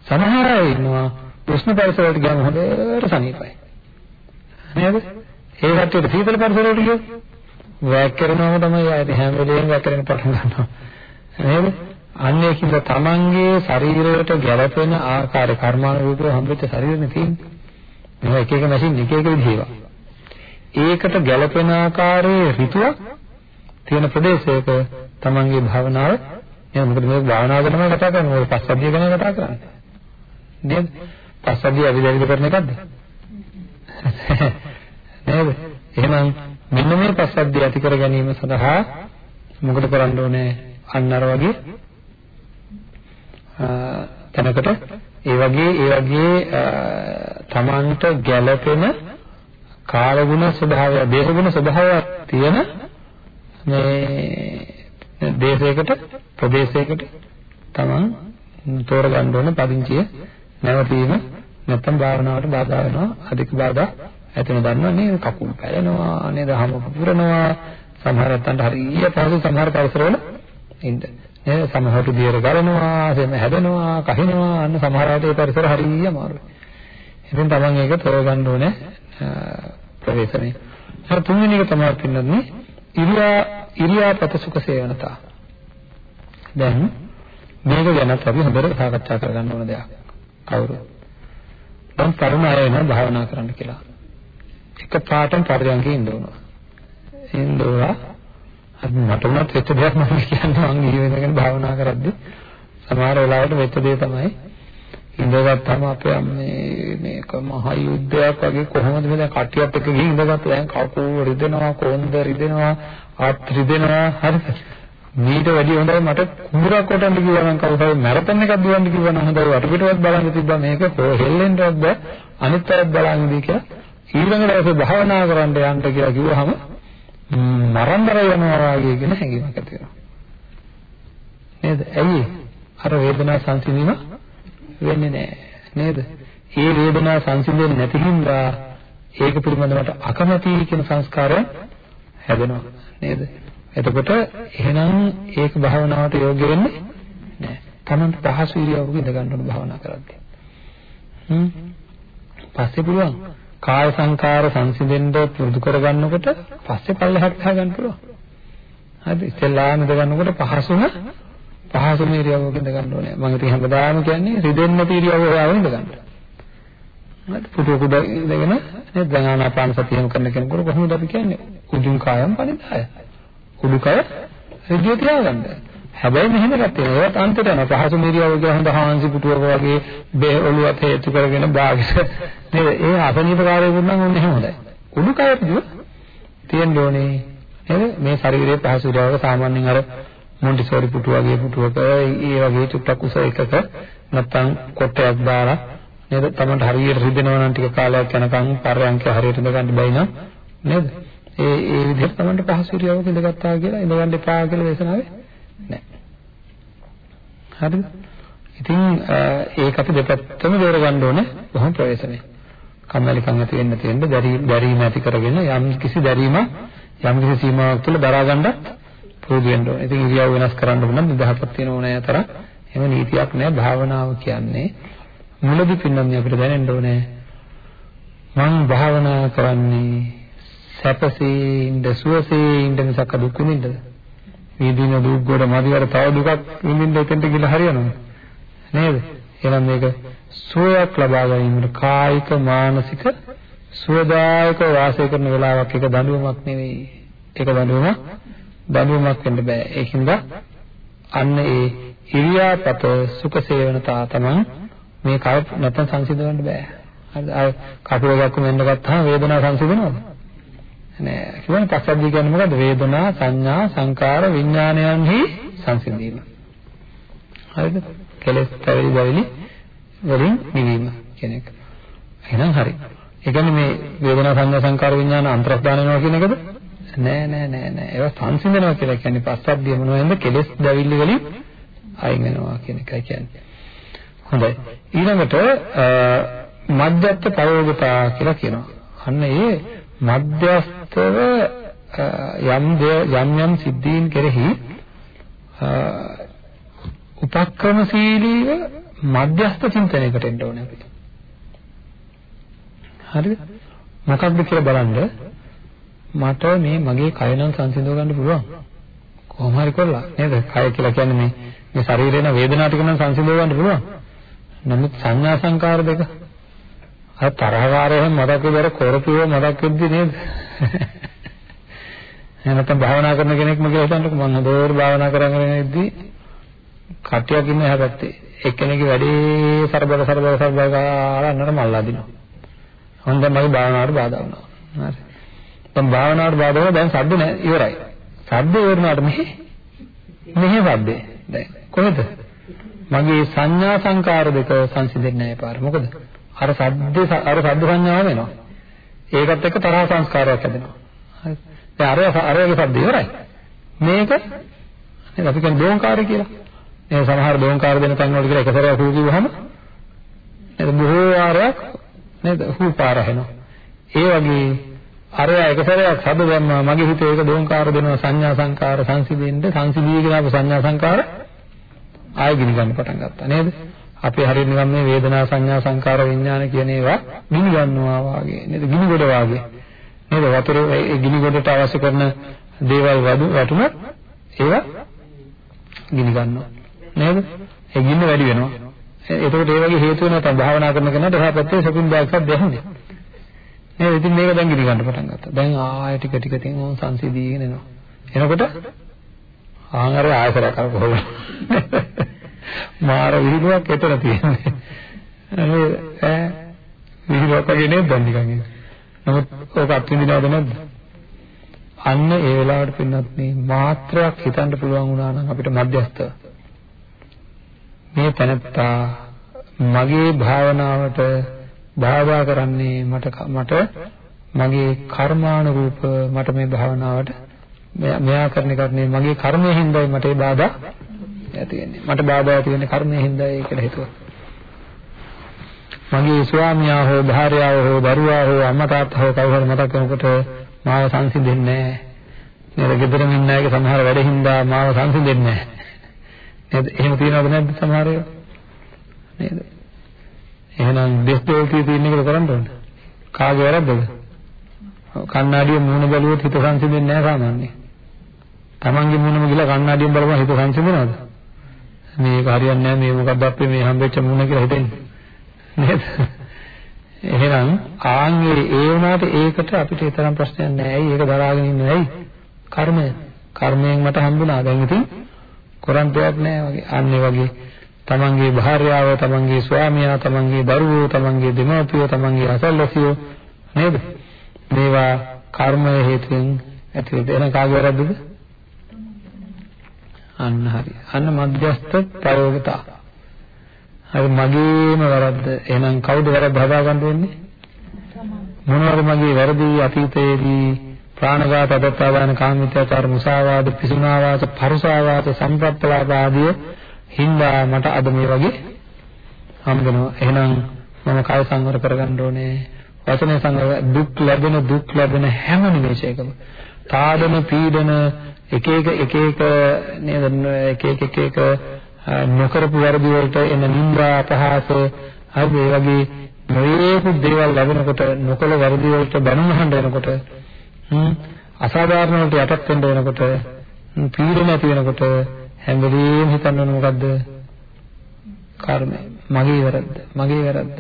සමහර අය ඉන්නවා උෂ්ණ පරිසරයකට ගියාම හොඳට සනීපයි. නේද? ඒ කට්ටියට සීතල පරිසරයකට ගියොත් වැක්කරනවම තමයි ආයේ හැම වෙලේම වැක්කරන පටන් ගන්නවා. නේද? අන්න ඒකින්ද තමන්ගේ ශරීරයට ගැළපෙන ආකාර කර්මානුරූපව හම්බෙච්ච ශරීරෙනේ තියෙන්නේ. මේවා එක එක මැෂින් එක එක විදිහේවා. ඒකට ගැළපෙන ආකාරයේ ඍතුවක් තියෙන ප්‍රදේශයක තමන්ගේ භාවනාව නේද? මොකද මේ භාවනාව ගැන තමයි කතා කරන්නේ. ඔය පස්සද්ධිය ගැන කතා කරන්නේ. නේද? පස්සද්ධිය අවිදවිද කරන එකක්ද? නේද? එහෙනම් මෙන්න මේ පස්සද්ධිය ඇති කර ගැනීම සඳහා මොකද කරන්න ඕනේ? අන්න අර වගේ තැනකට ඒ වගේ ඒ වගේ තමන්ට ගැළපෙන කාලගුණ ස්වභාවය, දේශගුණ ස්වභාවයක් තියෙන මේ දේශයකට ප්‍රදේශයකට තමන් තෝරගන්න ඕන පදිංචිය නැවතීම නැත්තම් භාවනාවට බාධා වෙනවා. අධික බාධා ඇතිව දන්නවා නේද? කකුල් පැලෙනවා නේද? හම පුපුරනවා සමහර නැත්තන්ට හරිය පහසු සමහර පරිසරවල ඉන්න. නේද සමහරට දියර ගලනවා සෙම හැදෙනවා කහිනවා අන්න සමහර අයට ඒ පරිසර හරිය අමාරුයි. ඉතින් තමන් ඒක තෝරගන්න ඕනේ ප්‍රවේශනේ හරි තුන්වෙනි එක තමයි පින්නන්නේ ඉරියා ඉරියාපත සුඛ සේවනතා. දැන් මේක ගැනත් අපි හොඳට සාකච්ඡා කරගන්න ඕන දෙයක්. කවුරු? දැන් තරුණ අය වෙනවා භාවනා කරන්න කියලා. එක පාටම පරියන්කේ ඉන්න ඕන. ඉන්නවා අද මට උනත් වෙච්ච දෙයක් මම කියන්නේ මං ගිහි වෙනකන් භාවනා කරද්දි සමහර වෙලාවට වෙච්ච දේ තමයි ඉඳගත්තාම අපේ අම්මේ මේක මහ යුද්ධයක් වගේ කොහොමද මේ දැන් කට්ටියත් එක්ක ගිහින් ඉඳගත්තා? දැන් කකුල් රිදෙනවා කොන්ද රිදෙනවා අත් රිදෙනවා. හරිද මීට වැඩිය හොඳයි මට කුඹුරක් කොටන්න කිව්වා නම් කවුරුහරි මැරතන් එකක් දුවන්න කිව්වා නම් හොඳයි. වටපිටවත් බලන්න තිබ්බා මේක. හෙල්ලෙන්නවත් බෑ. අනිත් අයත් බලන්න දී කියලා ඊළඟ දවසේ භාවනා කරන්න යන්න කියලා කිව්වහම මරන්නර යනවා වගේ කියන හැඟීමක් ඇති වෙනවා නේද ඇයි අර වේදනා සංසිඳීම වෙන්නේ නැහැ නේද? ඒ වේදනාව සංසිඳෙන්නේ නැති හින්දා ඒක පිළිබඳවට අකමැති කියන සංස්කාරය හැදෙනවා නේද? එතකොට එහෙනම් ඒක භාවනාවට යෝග්‍ය වෙන්නේ නැහැ. Tamanට පහසු ඉරියව්වක ඉඳ ගන්න ඕන භාවනා කරද්දී. හ්ම්. පස්සේ පුළුවන් කාය සංකාර සංසිඳෙන්න පුරුදු කරගන්නකොට පස්සේ පල්ලෙහාට ගහ ගන්න පුළුවන්. හරි ඉස්සෙල්ලාම ඉඳ ගන්නකොට පහසුම පහසුම ඉරියව්වක ඉඳ ගන්න ඕනේ. මම ඉතින් හැමදාම කියන්නේ රිදෙන්න තීරියව හොයාගෙන ඉඳ ගන්න. හරි පුටුවක ඉඳගෙන නේද දැන් ආනාපාන සතියම කරන කෙනෙකුට කොහොමද අපි කියන්නේ? උජුං කායම් පනිදාය. උඩුකය රිදිය තියාගන්න. හැබැයි මෙහෙම ගත්තේ ඒවත් අන්තයට යන පහසු ඉරියව්ව කියලා හොඳ හාන්සි පුටුවක වගේ බේ ඔළුවත් හේතු කරගෙන බාගෙට නේද? ඒ අසනීපකාරයෙකුට නම් ඔන්න එහෙම හොඳයි. උඩුකය තියෙන්න ඕනේ. නේද? මේ ශරීරයේ පහසු ඉරියව්වක සාමාන්‍යයෙන් අර මොන්ටිසෝරි පුටු වගේ පුටුවක ඒ වගේ චුට්ටක් උස එකක නැත්තම් කොටයක් දාලා නේද තමන්ට හරියට රිදෙනවා නම් ටික කාලයක් යනකම් පරයන්ක හරියට ඉඳ ගන්න බැයි නම් නේද ඒ ඒ විදිහට තමන්ට පහසු ඉරියව්වක ඉඳගත්තා කියලා ඉඳ ගන්න එපා කියලා දේශනාවේ නැහැ හරිද? ඉතින් ඒක අපි දෙපැත්තම දෝර ගන්න ඕනේ. කොහොම ප්‍රවේශනේ කම්මැලිකම් ඇති වෙන්න තියෙන්න දැරීම ඇති කරගෙන යම් කිසි දැරීමක් යම් කිසි සීමාවක් තුළ දරා ගන්නත් පුරුදු වෙන්න ඕනේ. ඉතින් ඉරියව් වෙනස් කරන්න ඕන නම් නිදහසක් තියෙන ඕනෑ තරම් එහෙම නීතියක් නෑ භාවනාව කියන්නේ. මුලදි පින්නන්නේ අපිට දැනෙන්න ඕනේ මම භාවනා කරන්නේ සැපසේ ඉඳ සුවසේ ඉඳ මිසක් දුක් විඳින්නද විඳින දුක් වල මදිවර තව දුකක් විඳින්න එතෙන්ට ගිහලා හරියනවද නේද එහෙනම් මේක සුවයක් ලබා ගැනීමට කායික මානසික සුවදායක වාසය කරන වෙලාවක් එක දඬුවමක් නෙවෙයි ඒක දඬුවමක් දඬුවමක් වෙන්න බෑ. ඒකින්ද අන්න ඒ ඉරියාපත සුඛ සේවනතා තමයි මේ කය නැත්තම් සංසිඳවන්න බෑ. හරිද? අය කකුල ගැක්කම එන්න ගත්තාම වේදනාව සංසිඳනවද? නෑ. කියන්නේ පස්සද්ධිය කියන්නේ මොකද්ද? වේදනා, සංඥා, සංකාර, විඥානයන්හි සංසිඳීම. හරිද? කෙලෙස් පැවිලි බැවිලි වලින් නිවීම කියන එක. එහෙනම් හරි. ඒ කියන්නේ මේ වේදනා සංඥා සංකාර විඥාන අන්තර්ස්ථාන වෙනවා කියන එකද? නෑ නෑ නෑ නෑ ඒවා සංසිඳනවා කියලා කියන්නේ පස්සද්ධිය මොනවද කෙලෙස් දැවිලි වලින් අයින් වෙනවා කියන එකයි කියන්නේ. හොඳයි. ඊළඟට මධ්‍යස්ථ ප්‍රයෝගතා කියලා කියනවා. අන්න ඒ මධ්‍යස්ථව යම් යම් යම් සිද්ධීන් කෙරෙහි උපක්‍රමශීලීව මධ්‍යස්ථ චින්තනයකට එන්න ඕනේ අපිට. හරිද? මොකක්ද කියලා බලන්න මට මේ මගේ කය නම් සංසිඳව ගන්න පුළුවන්. කොහොම හරි කරලා නේද? කය කියලා කියන්නේ මේ මේ ශරීරේන වේදනා ටික නම් සංසිඳව ගන්න පුළුවන්. නමුත් සංඥා සංකාර දෙක අර තරහකාරයෙන් මතක් වෙදර කරපියව මතක් වෙද්දි නේද? එහෙනම් භාවනා කරන කෙනෙක් මගේ හිතන්නකො මම හදෝර භාවනා කරගෙන ඉද්දි කට්ටියක් ඉන්න හැබැයි එක්කෙනෙක්ගේ වැඩේ සරබල සරබල සරබල ගාලා අන්නර මල්ලා දිනවා. හොඳයි මගේ භාවනාවට බාධා වුණා. හරි. දැන් භාවනාවට බාධා වෙනවා දැන් සද්ද නෑ ඉවරයි. සද්ද ඉවරනාට මෙහි මෙහි සද්දේ. දැන් කොහෙද? මගේ සංඥා සංකාර දෙක සංසිඳෙන්නේ නැහැ පාර. මොකද? අර සද්ද අර සද්ද සංඥාව වෙනවා. ඒකත් එක්ක තරහ සංස්කාරයක් හැදෙනවා. හරි. දැන් අර අරගේ සද්ද ඉවරයි. මේක නේද අපි කියන්නේ දෝංකාරය කියලා. මේ සමහර දෝංකාර දෙන තැන් වලට කියලා එක සැරයක් හූ කිව්වහම නේද බොහෝ වාරයක් නේද හූ පාර හැනවා. ඒ වගේ අරයා එක සැරයක් සද දැම්මා මගේ හිතේ ඒක දෝංකාර දෙනවා සංඥා සංකාර සංසිඳෙන්න සංසිඳීගෙන ආපු සංඥා සංකාර ආයෙ ගිනි ගන්න පටන් ගත්තා නේද? අපේ හරියට නිකන් මේ වේදනා සංඥා සංකාර විඥාන කියන ඒවා ගිනි ගන්නවා වාගේ නේද? ගිනි ගොඩ වාගේ. නේද? වතුර ඒ ගිනි ගොඩට අවශ්‍ය කරන දේවල් වඩු වටුනොත් ඒවා ගිනි ගන්නවා. නේද? ඒ ගින්න වැඩි වෙනවා. එතකොට ඒ වගේ හේතු වෙනවා තමයි භාවනා කරන කෙනාට එහා පැත්තේ සතුන් දායකක් දෙන්නේ. නේද? ඉතින් මේක දැන් ගිනි ගන්න පටන් ගත්තා. දැන් ආයෙ ටික ටික තින් ඕන් සංසිඳීගෙන එනවා. එනකොට ආහාරය ආයතන කරකවල. මාර විහිළුවක් එතන තියෙන්නේ. ඈ විහිළුවක් වගේ නේද දැන් නිකන් ඒක. නමුත් ඕක අත්විඳිනවද නැද්ද? අන්න ඒ වෙලාවට පින්නත් මේ මාත්‍රයක් හිතන්න පුළුවන් වුණා නම් අපිට මධ්‍යස්ත මේ තැනත්තා මගේ භාවනාවට බාධා කරන්නේ මට මට මගේ කර්මානුරූප මට මේ භාවනාවට මෙයා කරන එකක් නෙවෙයි මගේ කර්මයෙන් හින්දායි මට ඒ බාධා ඇති වෙන්නේ. මට බාධා ඇති වෙන්නේ කර්මයෙන් හින්දායි කියලා හිතුවා. මගේ ස්වාමියා හෝ භාර්යාව හෝ දරුවා හෝ අම්මා තාත්තා හෝ කවුරු හරි මතක් කරනකොට මාව සංසිඳෙන්නේ නැහැ. නේද? ගෙදරින් ඉන්න අයගේ සමහර වැඩ හින්දා මාව සංසිඳෙන්නේ නැහැ. නේද? එහෙම තියනවද නැද්ද සමහර ඒවා? නේද? එහෙනම් දෙස් දෙල්කී තියෙන එක කරන්න ඕනේ. කාගේ වැරද්දද? කන්නාඩියේ මූණ බැලුවොත් හිත සංසිඳෙන්නේ නැහැ සාමාන්‍යයෙන්. Tamange මූණම ගිහලා කන්නාඩියෙන් බලපුවා හිත සංසිඳනවද? මේක හරියන්නේ නැහැ මේ මොකක්ද අපේ මේ හම්බෙච්ච මූණ කියලා හිතෙන්නේ. නේද? එහෙනම් ආන්ගේ ඒ වුණාට ඒකට අපිට ඒ තරම් ප්‍රශ්නයක් නැහැ. ඇයි ඒක දරාගෙන ඉන්නේ ඇයි? කර්මය. කර්මයෙන් මට හම්බුණා. දැන් ඉතින් කරන් දෙයක් නැහැ වගේ. අන්න ඒ වගේ තමන්ගේ භාර්යාව, තමන්ගේ ස්වාමියා, තමන්ගේ දරුවෝ, තමන්ගේ දෙමව්පියෝ, තමන්ගේ අසල්වැසියෝ නේද? මේවා කර්මය හේතුවෙන් ඇති වෙද එන කාගේ වැරද්දද? අන්න හරි. අන්න මධ්‍යස්ථ ප්‍රයෝගතා. හරි මගේම වැරද්ද. එහෙනම් කවුද වැරද්ද හදාගන්න වෙන්නේ? මොනවද මගේ වැරදි අතීතයේදී ප්‍රාණඝාත අදත්තාදාන කාමීත්‍යාචාර මුසාවාද පිසුනාවාච පරුසාවාච සම්ප්‍රප්පලාප ආදී හින්දා මට අද මේ වගේ හම්බෙනවා. එහෙනම් මම කය සංවර කරගන්න ඕනේ. වචනේ සංවර දුක් ලැබෙන දුක් ලැබෙන හැම නිමේෂයකම තාඩන පීඩන එක එක එක එක නේද එක එක එක එක නොකරපු වැරදි වලට එන නිന്ദා අපහාස හරි ඒ වගේ නොයේකු දේවල් ලැබෙනකොට නොකල වැරදි වලට බැනුම් අහන්න වෙනකොට අසාධාරණ වලට යටත් වෙන්න වෙනකොට පීඩන ඇති වෙනකොට හැම වෙලෙම හිතන්න ඕන මොකද්ද? කර්මය. මගේ වැරද්ද. මගේ වැරද්ද.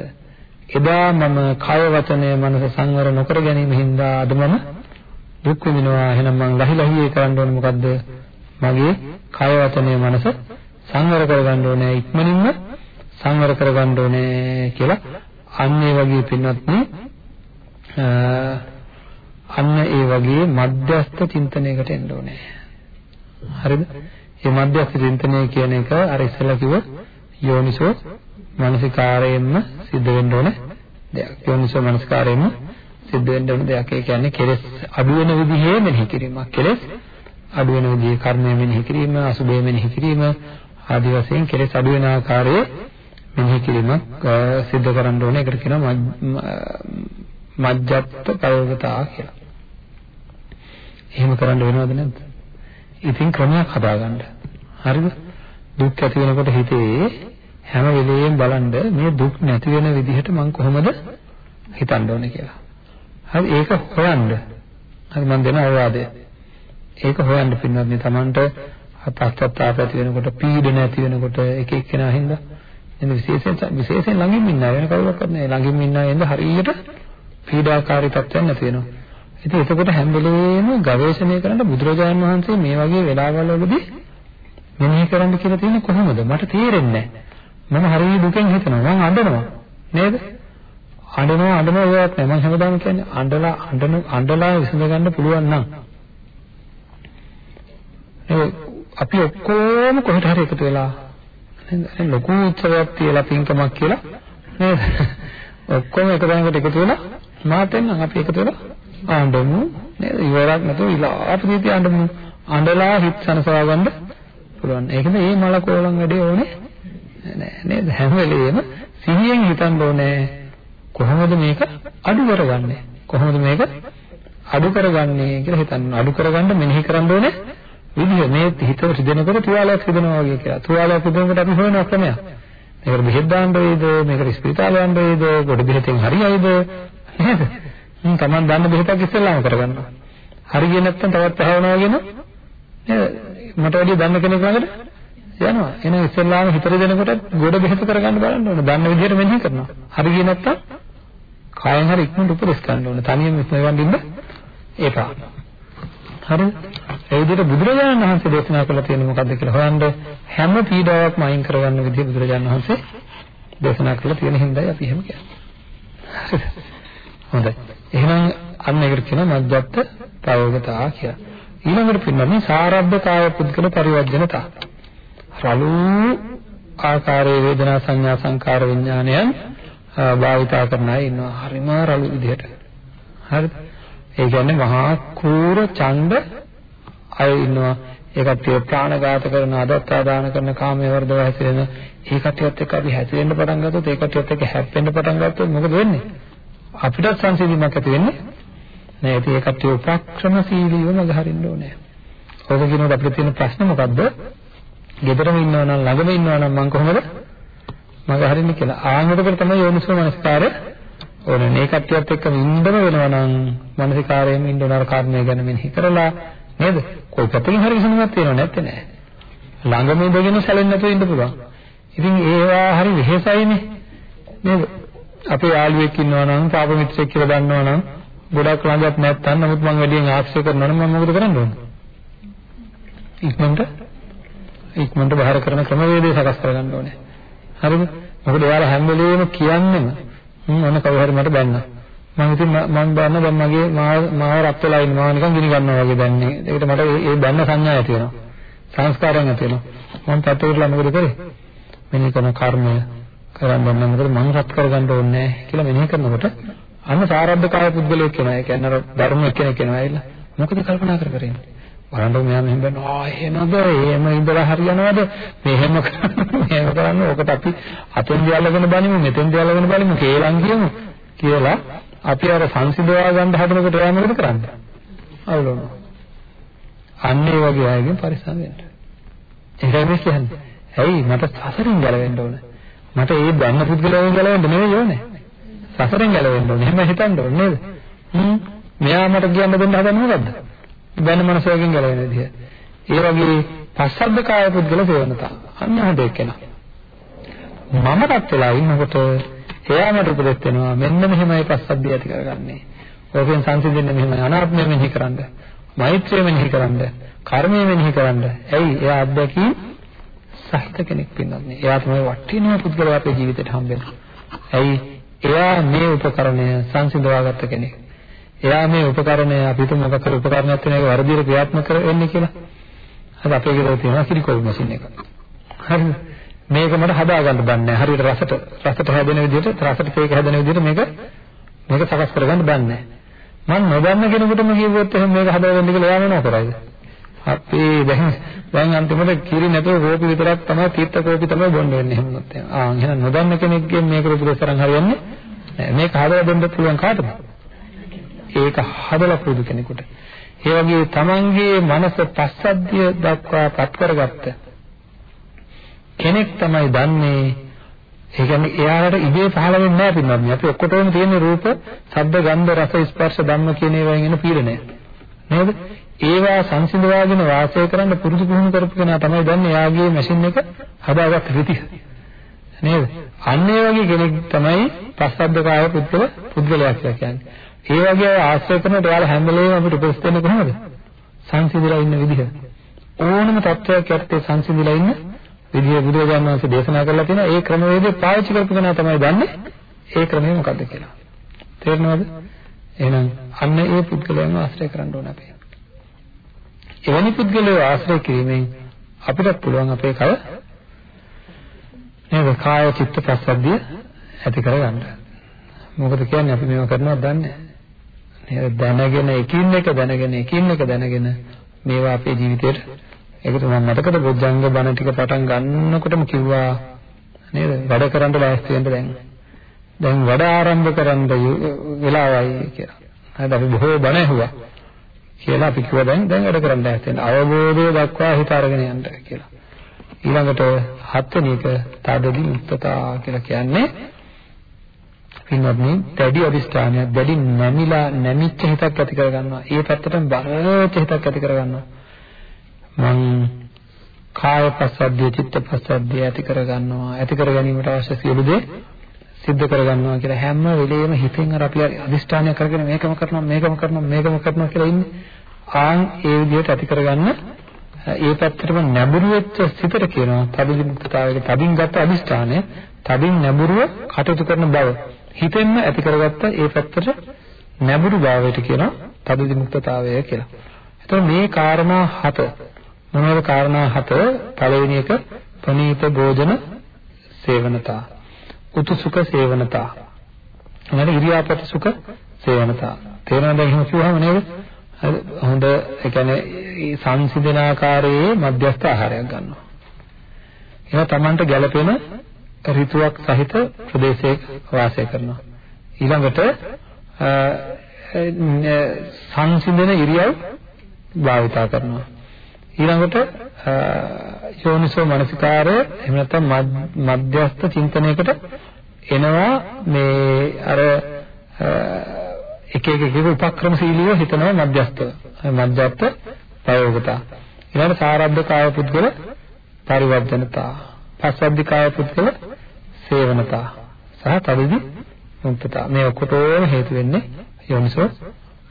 එදා මම කය වචනය මනස සංවර නොකර ගැනීම හින්දා අද මම දුක් විඳිනවා. එහෙනම් මං ලහි ලහි කරන්න ඕන මොකද්ද? මගේ කය වචනය මනස සංවර කරගන්න ඕනේ. ඉක්මනින්ම සංවර කරගන්න ඕනේ කියලා අන්න ඒ වගේ පින්වත්නි අන්න ඒ වගේ මධ්‍යස්ථ චින්තනයකට එන්න ඕනේ. හරිද? මේ මධ්‍යස්ථ චින්තනය කියන එක අර ඉස්සෙල්ලා කිව්ව යෝනිසෝ මනසිකාරයෙන්ම සිද්ධ වෙන්න ඕන දෙයක්. යෝනිසෝ මනසිකාරයෙන්ම සිද්ධ වෙන්න ඕන දෙයක්. ඒ කියන්නේ කෙලෙස් අඩු වෙන විදිහේ මෙනෙහි කිරීමක්. කෙලෙස් අඩු වෙන විදිහේ කර්මය මෙනෙහි කිරීම, අසුභය මෙනෙහි කිරීම ආදි වශයෙන් කෙලෙස් අඩු වෙන ආකාරයේ මෙනෙහි කිරීමක් සිද්ධ කරන්න ඕනේ. ඒකට කියනවා මජ්ජත් ප්‍රයෝගතා කියලා. එහෙම කරන්න වෙනවද නැද්ද? ඉතින් ක්‍රමයක් හදාගන්න. හරිද? දුක් ඇති වෙනකොට හිතේ හැම වෙලෙම බලන්න මේ දුක් නැති වෙන විදිහට මම කොහොමද හිතන්න ඕනේ කියලා. හරි ඒක හොයන්න. හරි මම දෙන අවවාදය. ඒක හොයන්න පින්නත් නේ Tamanට පස්සත්තාප ඇති වෙනකොට පීඩන ඇති වෙනකොට එක එක්කෙනා හින්දා එන්න විශේෂයෙන් විශේෂයෙන් ළඟින් ඉන්න වෙන කවුරක්වත් නෑ ළඟින් ඉන්න අය ඉඳ හරියට පීඩාකාරී තත්ත්වයක් නැති වෙනවා. ඉතින් එතකොට හැම වෙලේම ගවේෂණය කරන්න බුදුරජාණන් වහන්සේ මේ වගේ වෙලාවල් වලදී මෙනෙහි කරන්න කියලා තියෙන්නේ කොහොමද? මට තේරෙන්නේ නැහැ. මම හරිය දුකෙන් හිතනවා. මම අඬනවා. නේද? අඬනවා අඬනවා ඒවත් නෑ. මම හැමදාම කියන්නේ අඬලා අඬන අඬලා විසඳ ගන්න පුළුවන් නම් අපි ඔක්කොම කොහෙට හරි එකතු වෙලා නේද? ලොකු උත්සවයක් තියලා පින්කමක් කියලා නේද? ඔක්කොම එක තැනකට එකතු වෙලා මාත් එන්නම් අපි එකතු වෙලා ආඬමු නේද ඉවරක් නැතුව ඉලාප දීති ආඬමු ආඬලා හිත සනසවා ගන්න පුළුවන්. ඒකද මේ මල කෝලම් වැඩේ ඕනේ නෑ නේද? හැම වෙලෙම සිහියෙන් හිතන්න ඕනේ කොහොමද මේක අඩු කරගන්නේ? කොහොමද මේක අඩු කරගන්නේ කියලා හිතන්න. අඩු කරගන්න මෙනෙහි කරන්න ඕනේ විදිහ මේ හිත රිදෙනකොට තුවාලයක් රිදෙනවා වගේ කියලා. තුවාලයක් රිදෙනකොට අපි හොයන ක්‍රමයක්. මේකට බෙහෙත් දාන්න වේද? මේකට ස්පිරිතාලේ යන්න වේද? ගොඩ බෙහෙතෙන් හරියයිද? නේද? මම Taman දන්න බෙහෙතක් ඉස්සෙල්ලාම කරගන්නවා. හරියන්නේ නැත්නම් තවත් පහවනවා කියන නේද? මට වැඩි දන්න කෙනෙක් ළඟට යනවා. එහෙනම් ඉස්සෙල්ලාම හිතර දෙනකොට ගොඩ බෙහෙත කරගන්න බලන්න ඕනේ. දන්න විදිහට මෙනෙහි කරනවා. හරියන්නේ නැත්නම් කායෙන් හරි ඉක්මනට උපදෙස් ගන්න ඕනේ. තනියම ඉස්මවන්න ඉන්න එපා. හරිද? ඒ විදිහට බුදුරජාණන් වහන්සේ දේශනා කළා තියෙන්නේ මොකද්ද කියලා හොයන්න හැම පීඩාවක්ම අයින් කරගන්න විදිහ බුදුරජාණන් වහන්සේ දේශනා කළා තියෙන හින්දායි අපි එහෙම කියන්නේ. හොඳයි. එහෙනම් අන්න ඒකට කියනවා මධ්‍යස්ත ප්‍රයෝගතා කියලා. ඊළඟට පින්නන්නේ සාරබ්බ කාය පුද්ගල පරිවර්ජනතා. රළු ආකාරයේ වේදනා සංඥා සංකාර විඥානයන් භාවිතා කරන අය ඉන්නවා. හරිම රළු විදිහට. හරිද? ඒ කියන්නේ මහා කූර ඡන්ද අය ඉන්නවා. ඒ කට්ටිය ප්‍රාණඝාත කරන, අදත්තා දාන කරන, කාමයේ වර්ධව හැසිරෙන, ඒ කට්ටියත් එක්ක අපි හැසිරෙන්න පටන් ගත්තොත්, ඒ කට්ටියත් එක්ක හැප්පෙන්න පටන් ගත්තොත් මොකද වෙන්නේ? අපිටත් සංසිඳීමක් ඇති වෙන්නේ නෑ. ඉතින් ඒ කට්ටිය උපක්‍රමශීලීව මග හරින්න ඕනේ. ඔක කියනකොට අපිට තියෙන ප්‍රශ්න මොකද්ද? ගෙදරම ඉන්නවා නම් ළඟම ඉන්නවා නම් මම කොහොමද මග හරින්නේ කියලා. ආන්වරකට තමයි යෝනිසෝ මනස්කාරය ඕනේ. මේ කට්ටියත් එක්ක ඉන්නම වෙනවා නම් මානසිකාරයෙන් ඉන්න උනාර කර්මය ගැන මෙනෙහි කරලා නේද? කොයි පැත්තකින් හරි විසඳුමක් තියෙනව නැත්තේ නෑ. ළඟම ඉඳගෙන සැලෙන්නේ නැතුව ඉන්න පුළුවන්. ඉතින් ඒවා හරි වෙහෙසයිනේ. නේද? අපේ යාළුවෙක් ඉන්නවා නම් පාප මිත්‍රෙක් කියලා දන්නවා නම් ගොඩක් ළඟත් නැත්තම් නමුත් මම වැඩියෙන් ආශ්‍රය කරනවා නම් මම මොකද කරන්න ඕන? ඉක්මනට ඉක්මනට බාහිර කරන ක්‍රමවේදය සකස් කරගන්න ඕනේ. හරිද? මොකද ඔයාලා හැම වෙලේම කියන්නේම මම ඔන්න කවුරු හරි මට බැන්නා. මම ඉතින් මම බැන්න දැන් මගේ මාව රත් වෙලා ඉන්නවා මාව නිකන් ගිනි ගන්නවා වගේ දැන්නේ. ඒකට මට ඒ බැන්න සංඥාවක් තියෙනවා. සංස්කාරයක් තියෙනවා. මම පැත්තකටලා මොකද කරේ? මෙන්න කරන කර්මය කරන්න ඕන මොකද මම රත් කරගන්න ඕනේ නැහැ කියලා මෙනෙහි කරනකොට අන්න සාරද්ධකාය පුද්ගලයෙක් වෙනවා. ඒ කියන්නේ අර ධර්ම එක්කෙනෙක් වෙනවා ඇවිල්ලා. මොකද කල්පනා කර කර ඉන්නේ? බලන්න මෙයා මෙහෙම බලනවා ආ එහෙමද? එහෙම ඉඳලා හරියනවද? මෙහෙම මෙහෙම කරන්න. ඔකට අපි අතෙන් දියල්ලගෙන බලමු මෙතෙන් දියල්ලගෙන බලමු කේලම් කියමු. කියලා අපි අර සංසිඳවා ගන්න හදනකොට එයා මොකද කරන්නේ? අවුලනවා අන්න ඒ වගේ අයගෙන් පරිස්සම් වෙන්න. ඒකයි මේ කියන්නේ ඇයි මට සසරින් ගැලවෙන්න ඕන? මට ඒ බන්න පුද්ගලයන් ගැලවෙන්න නෙවෙයි ඕනේ. සසරෙන් ගැලවෙන්න ඕනේ. එහෙම හිතන්න ඕනේ නේද? හ්ම්. මෙයා මට කියන්න දෙන්න හදන්නේ මොකද්ද? බැන මනසකින් ගැලවෙන විදිහ. ඒ වගේ පස්සබ්ද කාය පුද්ගල සේවනතා. අන්න හොඳ එක්කෙනා. මම රත් වෙලා ඉන්නකොට එයා මට උපදෙස් දෙනවා මෙන්න මෙහෙමයි පස්සබ්දිය ඇති කරගන්නේ. ඕකෙන් සංසිඳෙන්න මෙහෙමයි අනාත්මය මෙනෙහි කරන්න. මෛත්‍රිය මෙනෙහි කරන්න. කර්මය මෙනෙහි කරන්න. ඇයි? එයා අත්දැකීම් සහිත කෙනෙක් පින්නත් නේ. එයා තමයි වටිනා පුද්ගලයා අපේ ජීවිතේට හම්බෙන්නේ. ඇයි? එයා මේ උපකරණය සංසිඳවාගත්ත කෙනෙක්. එයා මේ උපකරණය අපිට මොකක් කර උපකරණයක් වෙන එක වර්ධිර ක්‍රියාත්මක කරවෙන්නේ කියලා. අද අපේ ගෙදර තියෙනවා සිලිකෝන් මැෂින් එක. හරිද? මේක මට හදා ගන්න බෑ. හරියට රසට රසට හැදෙන විදිහට රසට කේක හැදෙන විදිහට මේක මේක සකස් කරගන්න බෑ. මම නොදන්න කෙනෙකුටම කිව්වොත් එහෙනම් මේක හදාගන්න කියලා එයා මොනව කරයිද? අපි දැන් දැන් අන්තිමට කිරි නැතුව කෝපි විතරක් තමයි තීත්ත කෝපි තමයි බොන්න වෙන්නේ එහෙම නැත්නම්. ආ එහෙනම් නොදන්න කෙනෙක්ගෙන් මේක උපදෙස් කරන් හරියන්නේ නැහැ. මේක හදලා දෙන්න පුළුවන් කාටද? ඒක හදලා පුරුදු කෙනෙකුට. ඒ වගේ තමන්ගේ මනස පස්සද්ධිය දක්වා පත් කරගත්ත කෙනෙක් තමයි දන්නේ ඒ කියන්නේ එයාට ඉබේ පහළ වෙන්නේ නැහැ පින්වත්නි. අපි ඔක්කොටම තියෙන රූප, ශබ්ද, ගන්ධ, රස, ස්පර්ශ, ධම්ම කියන ඒවායින් එන පීඩනය. නේද? ඒවා සංසිඳවාගෙන වාසය කරන්න පුරුදු පුහුණු කරපු කෙනා තමයි දන්නේ එයාගේ මැෂින් එක හදාගත්ත විදිහ. නේද? අන්න ඒ වගේ කෙනෙක් තමයි පස්සද්ධ කාය පුද්ගල පුද්ගලයා කියලා කියන්නේ. ඒ වගේ ආශ්‍රය කරනකොට ඔයාලා හැම වෙලේම අපිට උපදෙස් දෙන්නේ කොහොමද? සංසිඳලා ඉන්න විදිහ. ඕනම තත්වයක් යටතේ සංසිඳලා ඉන්න විදිහ බුදුරජාණන් වහන්සේ දේශනා කරලා තියෙනවා. ඒ ක්‍රමවේදය පාවිච්චි කරපු කෙනා තමයි දන්නේ ඒ ක්‍රමය මොකද්ද කියලා. තේරෙනවද? එහෙනම් අන්න ඒ පුද්ගලයන්ව ආශ්‍රය කරන්න ඕන අපි. එවැනි පුද්ගලයෝ ආශ්‍රය කිරීමෙන් අපිට පුළුවන් අපේ කය නේද කාය චිත්ත ප්‍රසද්ධිය ඇති කරගන්න. මොකද කියන්නේ අපි මේව කරනවද දන්නේ නැහැ. නේද දැනගෙන එකින් එක දැනගෙන එකින් එක දැනගෙන මේවා අපේ ජීවිතේට ඒකට මම මතකද බොජ්ජංග බණ ටික පටන් ගන්නකොටම කිව්වා නේද? වැඩ කරන්න ලෑස්ති වෙන්න දැන්. දැන් වැඩ ආරම්භ කරන්න වෙලාවයි කියලා. හරිද? අපි බොහෝ බණ ඇහුවා. කියලා අපි කිව්වා දැන් දැන් වැඩ කරන්න ලෑස්ති වෙන්න. අවබෝධය දක්වා හිත අරගෙන යන්න කියලා. ඊළඟට හත්වෙනි එක තදදි මුත්තතා කියලා කියන්නේ පින්වත්නි දැඩි අදිස්ථානයක් දැඩි නැමිලා නැමිච්ච හිතක් ඇති කරගන්නවා. ඒ පැත්තටම බරච හිතක් ඇති කරගන්නවා. මං කාය පස්සද්ධිය චිත්ත පස්සද්ධිය ඇති කරගන්නවා. ඇති කර ගැනීමට අවශ්‍ය සියලු දේ සිද්ධ කරගන්නවා කියලා හැම වෙලෙම හිතෙන් අර අපි අදිස්ථානය කරගෙන මේකම කරනවා මේකම කරනවා මේකම කරනවා කියලා ඉන්නේ. ආන් ඒ විදිහට ඇති කරගන්න ඒ පැත්තටම නැඹුරු වෙච්ච සිතට කියනවා තදින් මුක්තතාවයේ තදින් ගත්ත අදිස්ථානය තදින් නැඹුරුව කටයුතු කරන බව. හිතෙන්ම ඇති කරගත්ත ඒ පැත්තට නැඹුරු භාවයට කියනවා තද විමුක්තතාවය කියලා. එතකොට මේ කාරණා හත මොනවද කාරණා හත? පළවෙනි එක ප්‍රණීත භෝජන සේවනතා. උතු සුඛ සේවනතා. ඊළඟ ඉරියාපත සුඛ සේවනතා. තේරෙනවද එහෙම කිව්වම නේද? හොඳ ඒ කියන්නේ සංසිඳන ආකාරයේ මධ්‍යස්ථ ආහාරයක් ගන්නවා. ඒවා Tamanට ගැළපෙන ඍතුවක් සහිත ප්‍රදේශයක වාසය කරනවා. ඊළඟට සංසිඳන ඉරියව් භාවිතා කරනවා. ඊළඟට යෝනිසෝ මනසිකාරය එහෙම නැත්නම් මධ්‍යස්ථ චින්තනයකට එනවා මේ අර එක එක එක උපක්‍රමශීලීව හිතනවා මධ්‍යස්ථ මධ්‍යස්ථ ප්‍රයෝගතා ඊළඟට සාරබ්ධ කාය පුද්ගල පරිවර්තනතා පස්සද්ධිකාය පුද්ගල සේවනතා සහ තදිදි මුක්තතා මේ ඔක්කොටම හේතු වෙන්නේ යෝනිසෝ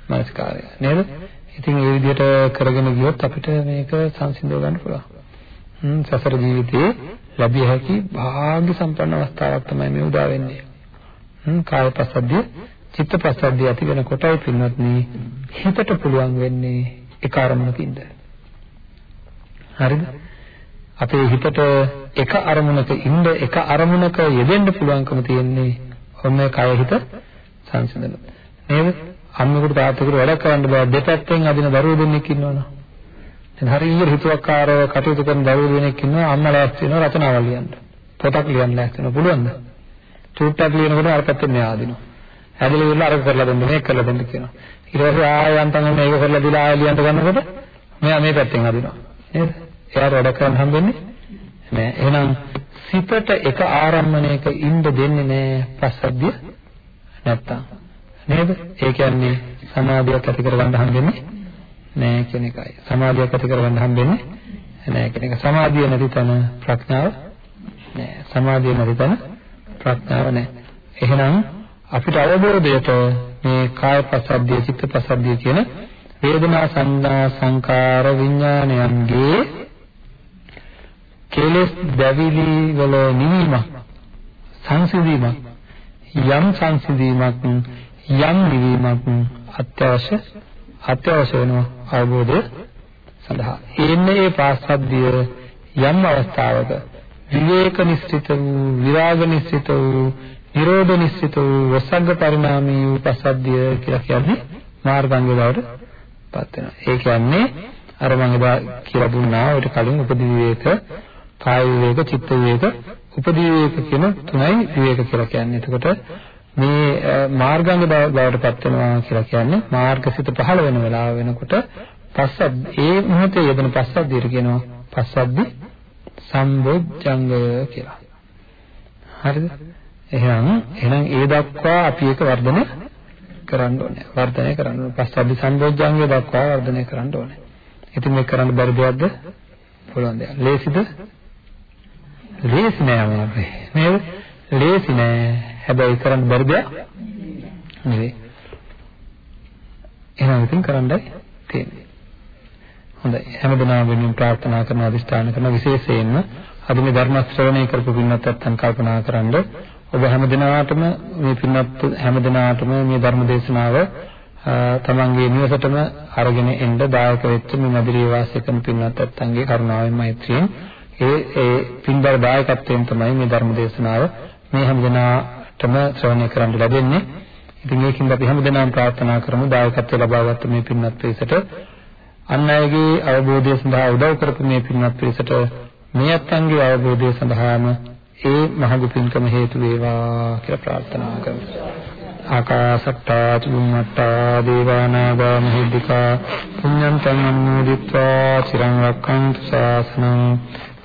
මනස්කාරය නේද? ඉතින් ඒ විදිහට කරගෙන ගියොත් අපිට මේක සංසිඳව ගන්න පුළුවන්. හ්ම් සසර ජීවිතයේ ලැබිය හැකි භාග්‍ය සම්පන්න අවස්ථාවක් තමයි මේ උදා වෙන්නේ. හ්ම් කාය පස්සද්ධිය චිත්ත පස්සද්ධිය ඇති වෙනකොටයි පින්වත්නි හිතට පුළුවන් වෙන්නේ ඒ කාරණකින්ද. හරිද? අපේ හිතට එක අරමුණක ඉන්න එක අරමුණක යෙදෙන්න පුළුවන්කම තියෙන්නේ ඔන්න කය හිත සංසිඳන. නේද? අම්මෙකුට තාත්තෙකුට වැඩ කරන්න බෑ දෙපැත්තෙන් අදින දරුවෝ දෙන්නෙක් ඉන්නවනේ. දැන් හරියට හිතුවක්කාරව කටයුතු කරන දරුවෝ දෙනෙක් ඉන්නවා අම්මා ලෑස්ති වෙනවා රචනාවල් ලියන්න. පොතක් ලියන්න ලෑස්ති වෙනවා පුළුවන්ද? චූට්ටක් ලියනකොට අර පැත්තෙන් මෙයා අදිනවා. ඇදලා ඉවරලා අර කරලා දෙන්න මේක කරලා දෙන්න කියනවා. ඊට පස්සේ ආයෙ අන්තම් මේක කරලා දීලා ආයෙ ලියන්න ගන්නකොට මෙයා මේ පැත්තෙන් අදිනවා. නේද? එයාට වැඩ කරන්න හම්බෙන්නේ නෑ. එහෙනම් සිතට එක ආරම්මණයක ඉන්න දෙන්නේ නෑ පස්සද්ධිය නැත්තම්. නේද? ඒ කියන්නේ සමාධියක් ඇති කරගන්න හම්බෙන්නේ නෑ කියන එකයි. සමාධියක් ඇති කරගන්න හම්බෙන්නේ නෑ කියන එක. සමාධිය නැති තැන ප්‍රඥාව නෑ. සමාධිය නැති තැන ප්‍රඥාව නෑ. එහෙනම් අපිට අවබෝධයට මේ කාය පස්සද්ධිය, චිත්ත පස්සද්ධිය කියන වේදනා සංඥා සංකාර විඥානයන්ගේ කෙලෙස් දැවිලි වල නිවීමක් සංසිඳීමක් යම් සංසිඳීමක් යම් නිවීමක් අත්‍යවශ්‍ය අත්‍යවශ්‍ය වෙනවා අවබෝධය සඳහා. එන්නේ මේ පාස්සද්ධිය යම් අවස්ථාවක විවේක නිස්සිත වූ විරාග නිස්සිත වූ නිරෝධ නිස්සිත වූ වසග්ග පරිණාමී වූ පස්සද්ධිය කියලා කියන්නේ මාර්ගාංගය බවට පත් වෙනවා. ඒ කියන්නේ අර මම එදා කියලා දුන්නා ඔය කලින් උපදී විවේක කාය විවේක, චිත්ත විවේක, උපදී විවේක කියන තුනයි විවේක කියලා කියන්නේ. එතකොට මේ මාර්ගාංග බවට පත් වෙනවා කියලා කියන්නේ මාර්ගසිත පහළ වෙන වෙලාව වෙනකොට පස්සත් ඒ මොහොතේ යෙදෙන පස්සද්දියට කියනවා පස්සද්දි සම්බොජ්ජංගය කියලා. හරිද? එහෙනම් එහෙනම් ඒ දක්වා අපි ඒක වර්ධනය කරන්න ඕනේ. වර්ධනය කරන්න ඕනේ. පස්සද්දි සම්බොජ්ජංගය දක්වා වර්ධනය කරන්න ඕනේ. ඉතින් මේක කරන්න බැරි දෙයක්ද? පුළුවන් දෙයක්. ලේසිද? ලේසි නෑ අපේ. නේද? ලේසි නෑ. හැබැයි කරන්න බැරි දෙයක් නෙවෙයි. එහෙනම් ඉතින් කරන්නයි තියෙන්නේ. හොඳයි. හැමදෙනාම වෙනුවෙන් ප්‍රාර්ථනා කරන අදිස්ථාන කරන විශේෂයෙන්ම අද මේ ධර්ම ශ්‍රවණය කරපු පින්වත් අත්තන් කල්පනා කරන්ඩ ඔබ හැමදෙනාටම මේ පින්වත් හැමදෙනාටම මේ ධර්ම දේශනාව තමන්ගේ නිවසටම අරගෙන එන්න දායක වෙච්ච මේ මදිරිය වාසය කරන පින්වත් අත්තන්ගේ කරුණාවෙන් මෛත්‍රියෙන් ඒ ඒ පින්බර දායකත්වයෙන් තමයි මේ ධර්ම දේශනාව මේ හැමදෙනාටම ශ්‍රවණය කරන්න ලැබෙන්නේ. ඉතින් ඒකින්ද අපි හැමදෙනාම ප්‍රාර්ථනා කරමු දායකත්වය ලබාගත් මේ පින්වත් පිරිසට අන් අයගේ අවබෝධය සඳහා උදව් කරපු මේ පින්වත් පිරිසට මේ අත්ංගේ අවබෝධය සඳහාම ඒ මහඟු පින්කම හේතු වේවා කියලා ප්‍රාර්ථනා කරමු. ආකාශට්ටා චුම්මට්ටා දේවානාගා මහිද්దికා පුඤ්ඤන්තං අනුමෝදිත්වා චිරං රක්ඛන්තු ශාසනං